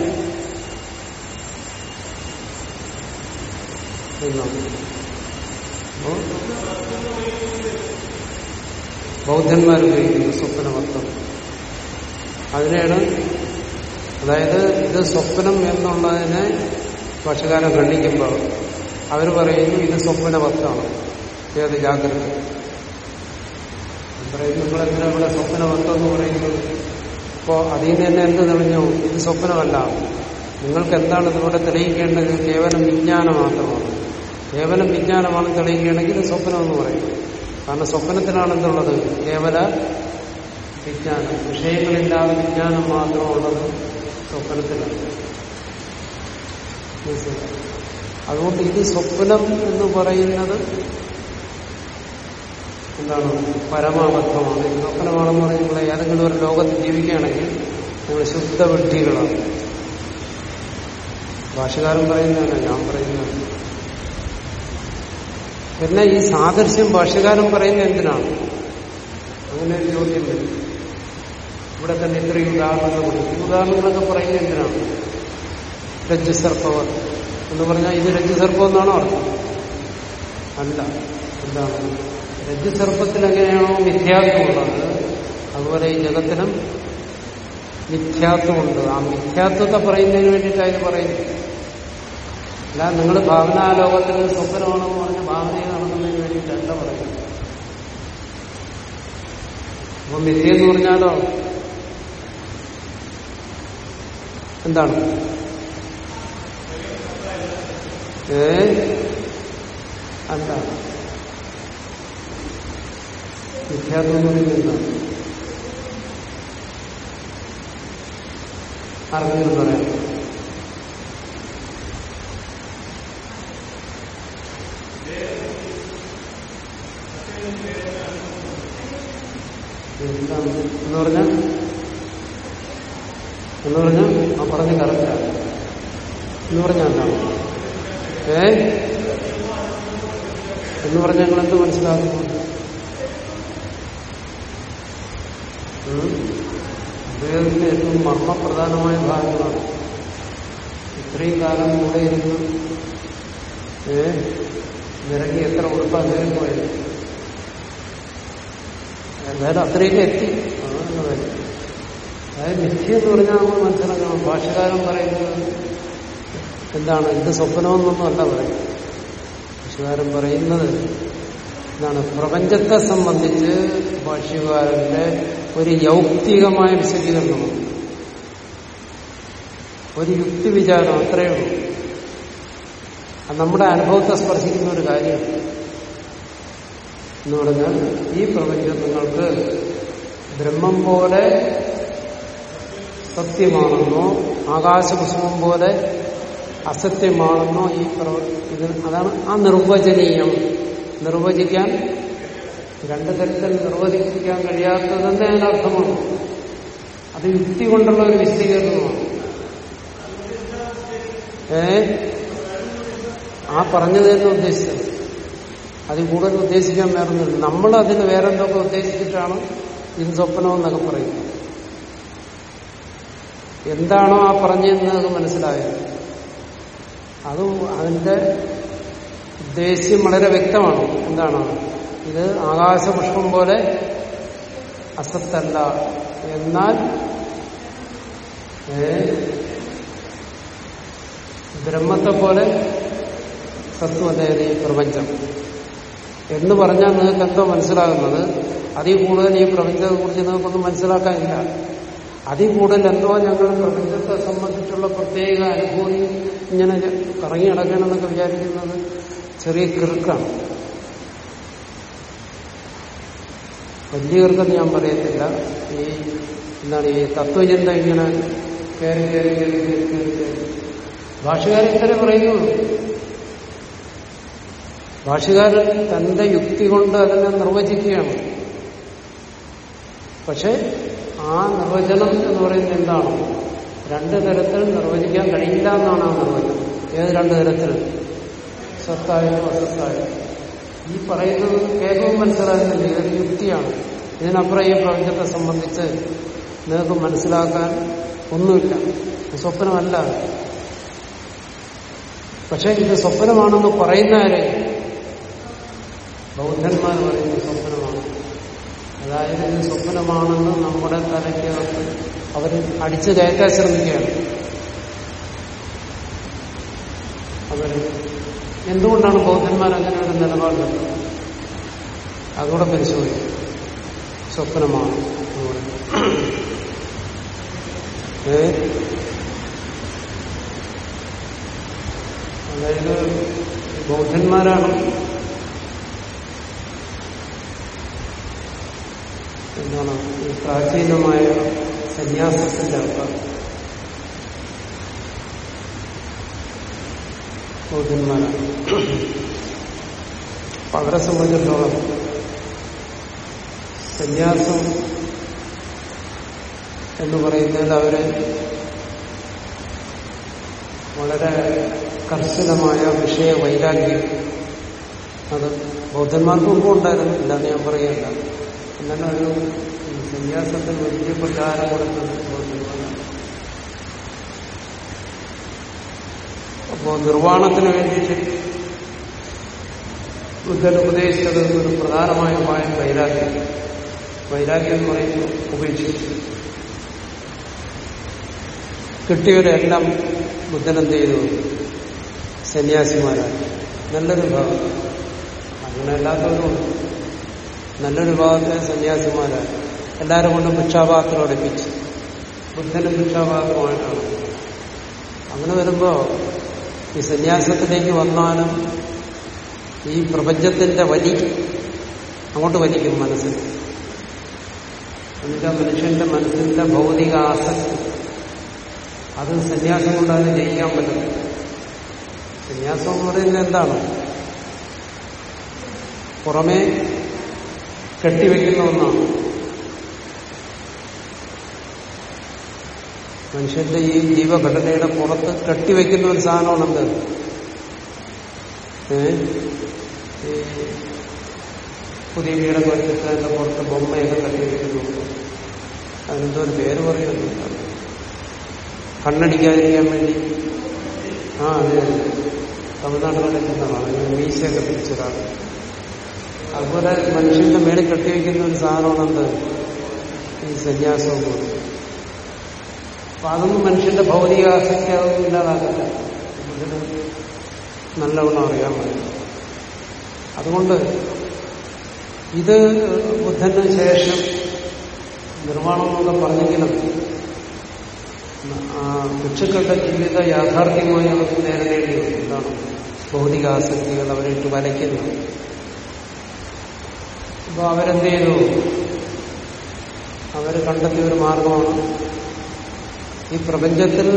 എന്നാണ്. ബൗദ്ധന്മാർ ഉപയോഗിക്കുന്നത് സ്വപ്നമർത്ഥം അതിനെയാണ് അതായത് ഇത് സ്വപ്നം എന്നുള്ളതിനെ ഭാഷകാരൻ ഖണ്ഡിക്കുമ്പോൾ അവർ പറയുന്നു ഇത് സ്വപ്നവത്താണ്. ഏത് ജാഗ്രത? പറയുന്നു നിങ്ങളെന്തിനാ ഇവിടെ സ്വപ്നവത്വം എന്ന് പറയുന്നത്? അപ്പോ അതിൽ നിന്ന് തന്നെ എന്ത് തെളിഞ്ഞു? ഇത് സ്വപ്നമല്ല. നിങ്ങൾക്ക് എന്താണ് ഇതിലൂടെ തെളിയിക്കേണ്ടത്? കേവലം വിജ്ഞാനം മാത്രമാണ് കേവലം വിജ്ഞാനമാണ് തെളിയിക്കുകയാണെങ്കിൽ സ്വപ്നമെന്ന് പറയും കാരണം സ്വപ്നത്തിനാണ് എന്തുള്ളത് കേവല വിജ്ഞാനം. വിഷയങ്ങളില്ലാതെ വിജ്ഞാനം മാത്രമുള്ളത് സ്വപ്നത്തിലാണ്? അതുകൊണ്ട് ഇത് സ്വപ്നം എന്ന് പറയുന്നത് എന്താണ്? പരമാബദ്ധമാണ്. സ്വപ്നമാണെന്ന് പറയുമ്പോൾ ഏതെങ്കിലും ഒരു ലോകത്ത് ജീവിക്കുകയാണെങ്കിൽ നിങ്ങൾ ശുദ്ധ വിഡ്ഢികളാണ് ഭാഷകാരൻ പറയുന്നതല്ല ഞാൻ പറയുന്നതാണ് പിന്നെ ഈ സാദൃശ്യം ഭാഷകാരം പറയുന്നത് എന്തിനാണ്? അങ്ങനെ ഒരു ചോദ്യം വരും. ഇവിടെ തന്നെ ഇത്രയും ഉദാഹരണങ്ങൾ കൊടുക്കും ഈ ഉദാഹരണങ്ങളൊക്കെ പറയുന്നത് എന്തിനാണ്? രജ്ജുസർപ്പവർ എന്ന് പറഞ്ഞാൽ ഇത് രജ്ജുസർപ്പം എന്നാണോ അർത്ഥം? അല്ല എന്താണ്? രജ്ജുസർപ്പത്തിൽ എങ്ങനെയാണോ മിഥ്യാത്വമുള്ളത് അതുപോലെ ഈ ജഗത്തിനും മിഥ്യാത്വമുണ്ട് ആ മിഥ്യാത്വത്തെ പറയുന്നതിന് വേണ്ടിയിട്ടാണ് ഇത് പറയുന്നത്. അല്ല നിങ്ങൾ ഭാവനാലോകത്തിൽ സ്വപ്നമാണെന്ന് പറഞ്ഞ് ഭാവനയെ നടക്കുന്നതിന് വേണ്ടിയിട്ടല്ല പറയുന്നത്? അപ്പൊ മിഥ്യെന്ന് പറഞ്ഞാലോ? എന്താണ്? ഏ? അല്ല. മിഥ്യാത്വം പറയുന്നത് എന്താണ് ആർക്കെങ്കിലും പറയാം. എന്ന് പറഞ്ഞാൽ എന്ന് പറഞ്ഞാൽ ആ പറഞ്ഞ് കറക്റ്റാ എന്ന് പറഞ്ഞാൽ എന്താണ് ഏ? എന്ന് പറഞ്ഞാൽ ഞങ്ങൾ എന്ത് മനസ്സിലാക്കുന്നു? അദ്ദേഹത്തിന്റെ ഏറ്റവും മർമ്മപ്രധാനമായ ഭാഗങ്ങളാണ്. ഇത്രയും കാലം കൂടെ ഇരുന്ന് ഏ? നിരങ്ങി എത്ര അദ്ദേഹം പോയത് എന്തായാലും അത്രയൊക്കെ എത്തി. അതാണ് കാര്യം അതായത് മിഥ്യ എന്ന് പറഞ്ഞാൽ നമ്മൾ മനസ്സിലാക്കണം. ഭാഷകാരൻ പറയുന്നത് എന്താണ്? ഇത് സ്വപ്നമെന്നൊന്നും അല്ല പറയുന്നത്. ഭാഷകാരൻ പറയുന്നത് എന്താണ്? പ്രപഞ്ചത്തെ സംബന്ധിച്ച് ഭാഷ്യകാരന്റെ ഒരു യൗക്തികമായ വിശദീകരണമാണ് ഒരു യുക്തി വിചാരം അത്രയേ ഉള്ളൂ. നമ്മുടെ അനുഭവത്തെ സ്പർശിക്കുന്ന ഒരു കാര്യമാണ്. എന്ന് പറഞ്ഞാൽ ഈ പ്രപഞ്ചം നിങ്ങൾക്ക് ബ്രഹ്മം പോലെ സത്യമാണെന്നോ ആകാശകുസുമം പോലെ അസത്യമാണെന്നോ ഈ ഇത് അതാണ് ആ നിർവചനീയം. നിർവചിക്കാൻ രണ്ടു തരത്തിൽ നിർവചിക്കാൻ കഴിയാത്തതെന്ന് അതിനർത്ഥമാണ് അത് യുക്തി കൊണ്ടുള്ള ഒരു വിശദീകരണമാണ്. ഏ? ആ പറഞ്ഞത് തന്നെ ഉദ്ദേശിച്ചത് അതിൽ കൂടുതൽ ഉദ്ദേശിക്കാൻ വേറൊന്നുമില്ല. നമ്മൾ അതിന് വേറെന്തൊക്കെ ഉദ്ദേശിച്ചിട്ടാണ് ഇത് സ്വപ്നമെന്നൊക്കെ പറയുന്നത്? എന്താണോ ആ പറഞ്ഞതെന്ന് അത് മനസ്സിലായത് അത് അതിന്റെ ഉദ്ദേശ്യം വളരെ വ്യക്തമാണ്. എന്താണ്? ഇത് ആകാശപുഷ്പം പോലെ അസത്തല്ല. എന്നാൽ ബ്രഹ്മത്തെ പോലെ സത്വതയുടെ പ്രപഞ്ചം. എന്ന് പറഞ്ഞാൽ നിങ്ങൾക്ക് എന്തോ മനസ്സിലാകുന്നത്. അതിൽ കൂടുതൽ ഈ പ്രപഞ്ചത്തെ കുറിച്ച് നിങ്ങൾക്കൊന്നും മനസ്സിലാക്കാനില്ല. അതിൽ കൂടുതൽ എന്തോ ഞങ്ങൾ പ്രപഞ്ചത്തെ സംബന്ധിച്ചുള്ള പ്രത്യേക അനുഭൂതി ഇങ്ങനെ കറങ്ങി നടക്കണമെന്നൊക്കെ വിചാരിക്കുന്നത് ചെറിയ കിറുക്കാണ്. വലിയ കിറുക്കെന്ന് ഞാൻ പറയത്തില്ല. ഈ എന്താണ് ഈ തത്വചിന്ത ഇങ്ങനെ കയറി കയറി ഭാഷകാരൻ ഇത്ര പറയുന്നുള്ളൂ. ഭാഷകാരൻ തന്റെ യുക്തി കൊണ്ട് അതിനെ നിർവചിക്കുകയാണ്. പക്ഷെ ആ നിർവചനം എന്ന് പറയുന്നത് എന്താണ്? രണ്ട് തരത്തിൽ നിർവചിക്കാൻ കഴിയില്ല എന്നാണ് ആ നിർവചനം. ഏത് രണ്ട് തരത്തിൽ? സത്തായാലും അസത്തായാലും ഈ പറയുന്നത് കേൾക്കും മനസ്സിലാകുന്നില്ല. ഇതൊരു യുക്തിയാണ്. ഇതിനപ്പുറം ഈ പ്രപഞ്ചത്തെ സംബന്ധിച്ച് നിങ്ങൾക്ക് മനസ്സിലാക്കാൻ ഒന്നുമില്ല. സ്വപ്നമല്ല. പക്ഷെ ഇത് സ്വപ്നമാണെന്ന് പറയുന്നവരെ ബൗദ്ധന്മാർ പറയുന്ന സ്വപ്നമാണ്. അതായത് ഇത് സ്വപ്നമാണെന്ന് നമ്മുടെ തലയ്ക്കകത്ത് അവർ അടിച്ചു കയറ്റാൻ ശ്രമിക്കുകയാണ്. അവർ എന്തുകൊണ്ടാണ് ബൗദ്ധന്മാർ അങ്ങനെ ഒരു നിലപാട്? അതുകൂടെ പരിശോധിക്കും. സ്വപ്നമാണ് അതായത് ബൗദ്ധന്മാരാണ് എന്താണ് ഈ പ്രാചീനമായ സന്യാസത്തിന്റെ ആൾക്കാർ ബൗദ്ധന്മാരാണ് അപ്പൊ അവരെ സംബന്ധിച്ചിടത്തോളം സന്യാസം എന്ന് പറയുന്നത് അവർ വളരെ കർശനമായ വിഷയ വൈരാഗ്യം. അത് ബൗദ്ധന്മാർക്കും ഉണ്ടായിരുന്നില്ല ഞാൻ പറയല്ല എന്നാൽ ഒരു സന്യാസത്തിന് വലിയ പ്രചാരം കൊടുത്തത് അപ്പോ നിർവാണത്തിന് വേണ്ടിയിട്ട് ബുദ്ധൻ ഉപദേശിച്ചത് ഒരു പ്രധാനമായ ഉപായം വൈരാഗ്യം. വൈരാഗ്യം എന്ന് പറയുമ്പോൾ ഉപേക്ഷിച്ചു. കിട്ടിയവരെല്ലാം ബുദ്ധൻ എന്ത് ചെയ്തു? സന്യാസിമാരാണ് നല്ലൊരു ഭാഗം അങ്ങനെ അല്ലാത്തവരുണ്ട് നല്ലൊരു ഭാഗത്തെ സന്യാസിമാരാണ്. എല്ലാവരും കൊണ്ടും ഭിക്ഷാപാത്രം അടുപ്പിച്ച് ബുദ്ധനും ഭിക്ഷാപാത്രമായിട്ടാണ് അങ്ങനെ വരുമ്പോ ഈ സന്യാസത്തിലേക്ക് വന്നാലും ഈ പ്രപഞ്ചത്തിന്റെ വലി അങ്ങോട്ട് വലിക്കും മനസ്സിൽ എന്നുവെച്ചാൽ മനുഷ്യന്റെ മനസ്സിന്റെ ഭൗതിക ആസക്തി അത് സന്യാസം കൊണ്ട് അതിന് ജയിക്കാൻ പറ്റും. സന്യാസം എന്ന് പറയുന്നത് എന്താണ്? പുറമേ കെട്ടിവെക്കുന്ന ഒന്നാണ്. മനുഷ്യന്റെ ഈ ജീവഘടനയുടെ പുറത്ത് കെട്ടിവെക്കുന്ന ഒരു സാധനമാണ് എന്ത് പുതിയ വീടൊക്കെ വെച്ചിട്ട് പുറത്ത് ബൊമ്മയൊക്കെ കെട്ടിവെക്കുന്നു അതിനെന്തോ ഒരു പേര് പറയുന്നില്ല കണ്ണടിക്കാതിരിക്കാൻ വേണ്ടി. ആ അതെ തമിഴ്നാട്ടിലെ ഇങ്ങനെ മീശയൊക്കെ പിടിച്ചൊരാൾ അതുപോലെ മനുഷ്യന്റെ മേളിൽ കെട്ടിവെക്കുന്ന ഒരു സാധനമാണ് എന്ത്? ഈ സന്യാസവും അപ്പൊ അതൊന്നും മനുഷ്യന്റെ ഭൗതിക ആസക്തി അതൊന്നും ഇല്ലാതാക്കട്ടെ ഇതിന് നല്ലവണ്ണം അറിയാൻ പറ്റും. അതുകൊണ്ട് ഇത് ബുദ്ധന് ശേഷം നിർമ്മാണം എന്നൊക്കെ പറഞ്ഞെങ്കിലും ഭിക്ഷുക്കളുടെ ജീവിത യാഥാർത്ഥ്യമായി അവർക്ക് നേരിടേണ്ടി വരും എന്താണ്? ഭൗതിക ആസക്തികൾ ഇട്ട് വലയ്ക്കുന്നു. അപ്പൊ അവരെന്ത് ചെയ്തു അവർ കണ്ടെത്തിയ ഒരു മാർഗമാണ്. ഈ പ്രപഞ്ചത്തിൽ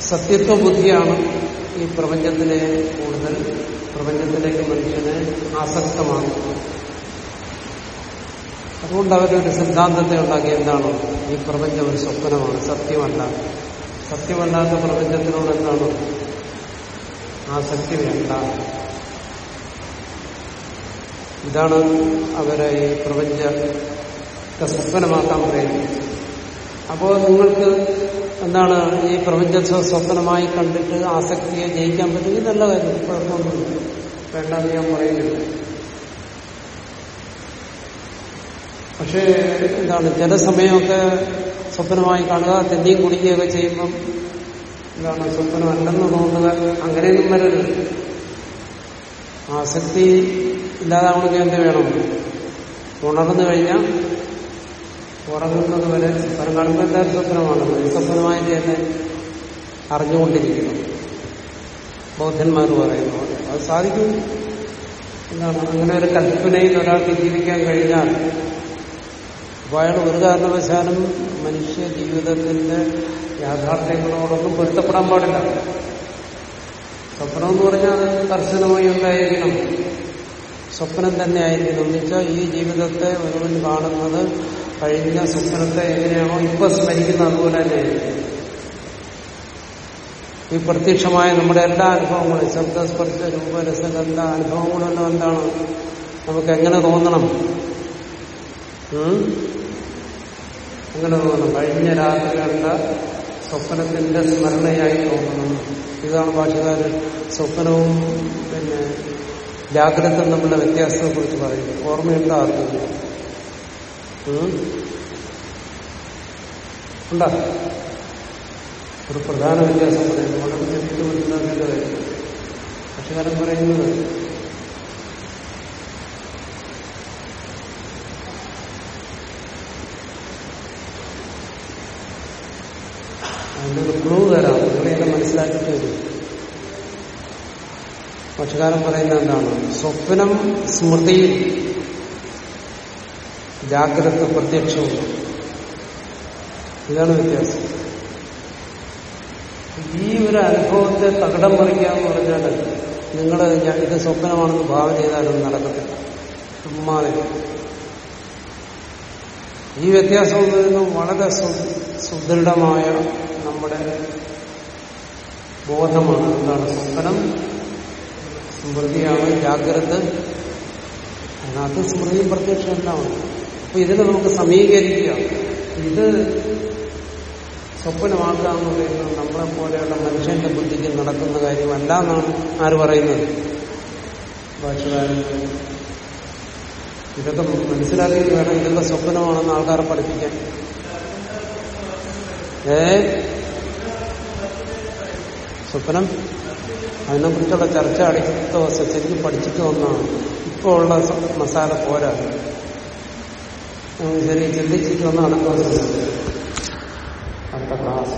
സത്യത്വ ബുദ്ധിയാണ് ഈ പ്രപഞ്ചത്തിനെ കൂടുതൽ പ്രപഞ്ചത്തിലേക്ക് മനുഷ്യനെ ആസക്തമാക്കുന്നത്. അതുകൊണ്ട് അവരൊരു സിദ്ധാന്തത്തെ ഉണ്ടാക്കി എന്താണ്? ഈ പ്രപഞ്ചം ഒരു സ്വപ്നമാണ് സത്യമല്ല. സത്യമല്ലാത്ത പ്രപഞ്ചത്തിനോട് എന്താണ്? ആസക്തി വേണ്ട ഇതാണ് അവരെ ഈ പ്രപഞ്ചത്തെ സ്വപ്നമാക്കാൻ പ്രേരിപ്പിച്ചത് അപ്പോൾ നിങ്ങൾക്ക് എന്താണ് ഈ പ്രപഞ്ചത്തെ സ്വപ്നമായി കണ്ടിട്ട് ആസക്തിയെ ജയിക്കാൻ പറ്റുമെങ്കിൽ നല്ല കാര്യം. കുഴപ്പമൊന്നുമില്ല. വേണ്ടെന്ന് ഞാൻ പറയുന്നില്ല. പക്ഷേ എന്താണ് ചില സമയമൊക്കെ സ്വപ്നമായി കാണുക തെന്നിയും കുടിക്കുകയൊക്കെ ചെയ്യുമ്പം എന്താണ് സ്വപ്നം സ്വപ്നമല്ലെന്ന് തോന്നുക അങ്ങനെയൊന്നും വരരുത്. ആസക്തി ഇല്ലാതാവണമെങ്കിൽ എന്ത് വേണം ഉണർന്നു കഴിഞ്ഞാൽ ഉറങ്ങുന്നത് വരെ കാണുമ്പോൾ എന്തായാലും സ്വപ്നമാണ്. സ്വപ്നമായി തന്നെ അറിഞ്ഞുകൊണ്ടിരിക്കണം ബൗദ്ധന്മാർ പറയുന്നു അത് സാധിക്കും. എന്താണ്? അങ്ങനെ ഒരു കൽപ്പനയിൽ ഒരാൾക്ക് ജീവിക്കാൻ കഴിഞ്ഞാൽ അപ്പോൾ അയാൾ ഒരു കാരണവശാലും മനുഷ്യ ജീവിതത്തിന്റെ യാഥാർത്ഥ്യങ്ങളോടൊന്നും പൊരുത്തപ്പെടാൻ പാടില്ല. സ്വപ്നം എന്ന് പറഞ്ഞാൽ കർശനമായി എന്തായിരിക്കണം സ്വപ്നം തന്നെ ആയിരിക്കും എന്ന് വെച്ചാൽ ഈ ജീവിതത്തെ ഒരുവൻ കാണുന്നത് കഴിഞ്ഞ സ്വപ്നത്തെ എങ്ങനെയാണോ ഇപ്പൊ സ്മരിക്കുന്നത് അതുപോലെ തന്നെ ഈ പ്രത്യക്ഷമായ നമ്മുടെ എല്ലാ അനുഭവങ്ങളും ശബ്ദസ്പർശ രൂപരസഗന്ധ അനുഭവങ്ങളെല്ലാം എന്താണ്? നമുക്ക് എങ്ങനെ തോന്നണം? അങ്ങനെ തോന്നണം? കഴിഞ്ഞ രാത്രി കണ്ട സ്വപ്നത്തിന്റെ സ്മരണയായി തോന്നണം. ഇതാണ് ഭാഷകാരൻ സ്വപ്നവും പിന്നെ ജാഗ്രത തമ്മിലുള്ള വ്യത്യാസത്തെ കുറിച്ച് പറയുന്നു. ഓർമ്മയുണ്ടോ ആർക്കും? ഉണ്ടാ? ഒരു പ്രധാന വ്യത്യാസം പറയുന്നു. വളരെ ചെറിയ മനസ്സിലാക്കേണ്ട കാര്യം. പക്ഷകാരൻ പറയുന്നത് അതിന്റെ ഒരു ക്ലൂ തരാം. നിങ്ങളെയൊക്കെ മനസ്സിലാക്കിയിട്ട് വരും. പക്ഷകാരൻ പറയുന്നത് എന്താണ്? സ്വപ്നം സ്മൃതിയിൽ ജാഗ്രത പ്രത്യക്ഷവും. ഇതാണ് വ്യത്യാസം. ഈ ഒരു അനുഭവത്തെ തകടം പറിക്കാന്ന് പറഞ്ഞാൽ നിങ്ങൾ ഇത് സ്വപ്നമാണെന്ന് ഭാവന ചെയ്താലൊന്നും നടക്കത്തില്ല. ചുമ്മാതെ ഈ വ്യത്യാസം എന്ന് പറയുന്നത് വളരെ സുദൃഢമായ നമ്മുടെ ബോധമാണ്. എന്താണ്? സ്വപ്നം സ്മൃതിയാണ് ജാഗ്രത. അതിനകത്ത് സ്മൃതിയും എന്താണ് അപ്പൊ ഇതിനെ നമുക്ക് സമീകരിക്കുക ഇത് സ്വപ്നമാക്കുക എന്ന് പറയുന്നത് നമ്മളെ പോലെയുള്ള മനുഷ്യന്റെ ബുദ്ധിക്ക് നടക്കുന്ന കാര്യമല്ല എന്നാണ് ആര് പറയുന്നത്? ഭാഷകാരൻ. ഇതൊക്കെ മനസ്സിലാക്കി വേണം ഇതൊക്കെ സ്വപ്നമാണെന്ന് ആൾക്കാരെ പഠിപ്പിക്കാൻ. ഏ? സ്വപ്നം? അതിനെക്കുറിച്ചുള്ള ചർച്ച അടുത്ത ദിവസം ശരിക്കും പഠിച്ചിട്ട് വന്നാണ് ഇപ്പോൾ ഉള്ള മസാല പോരാ. ശരി ചിന്തിച്ചിട്ട് വന്ന അടുത്ത ദിവസം അടുത്ത ക്ലാസ്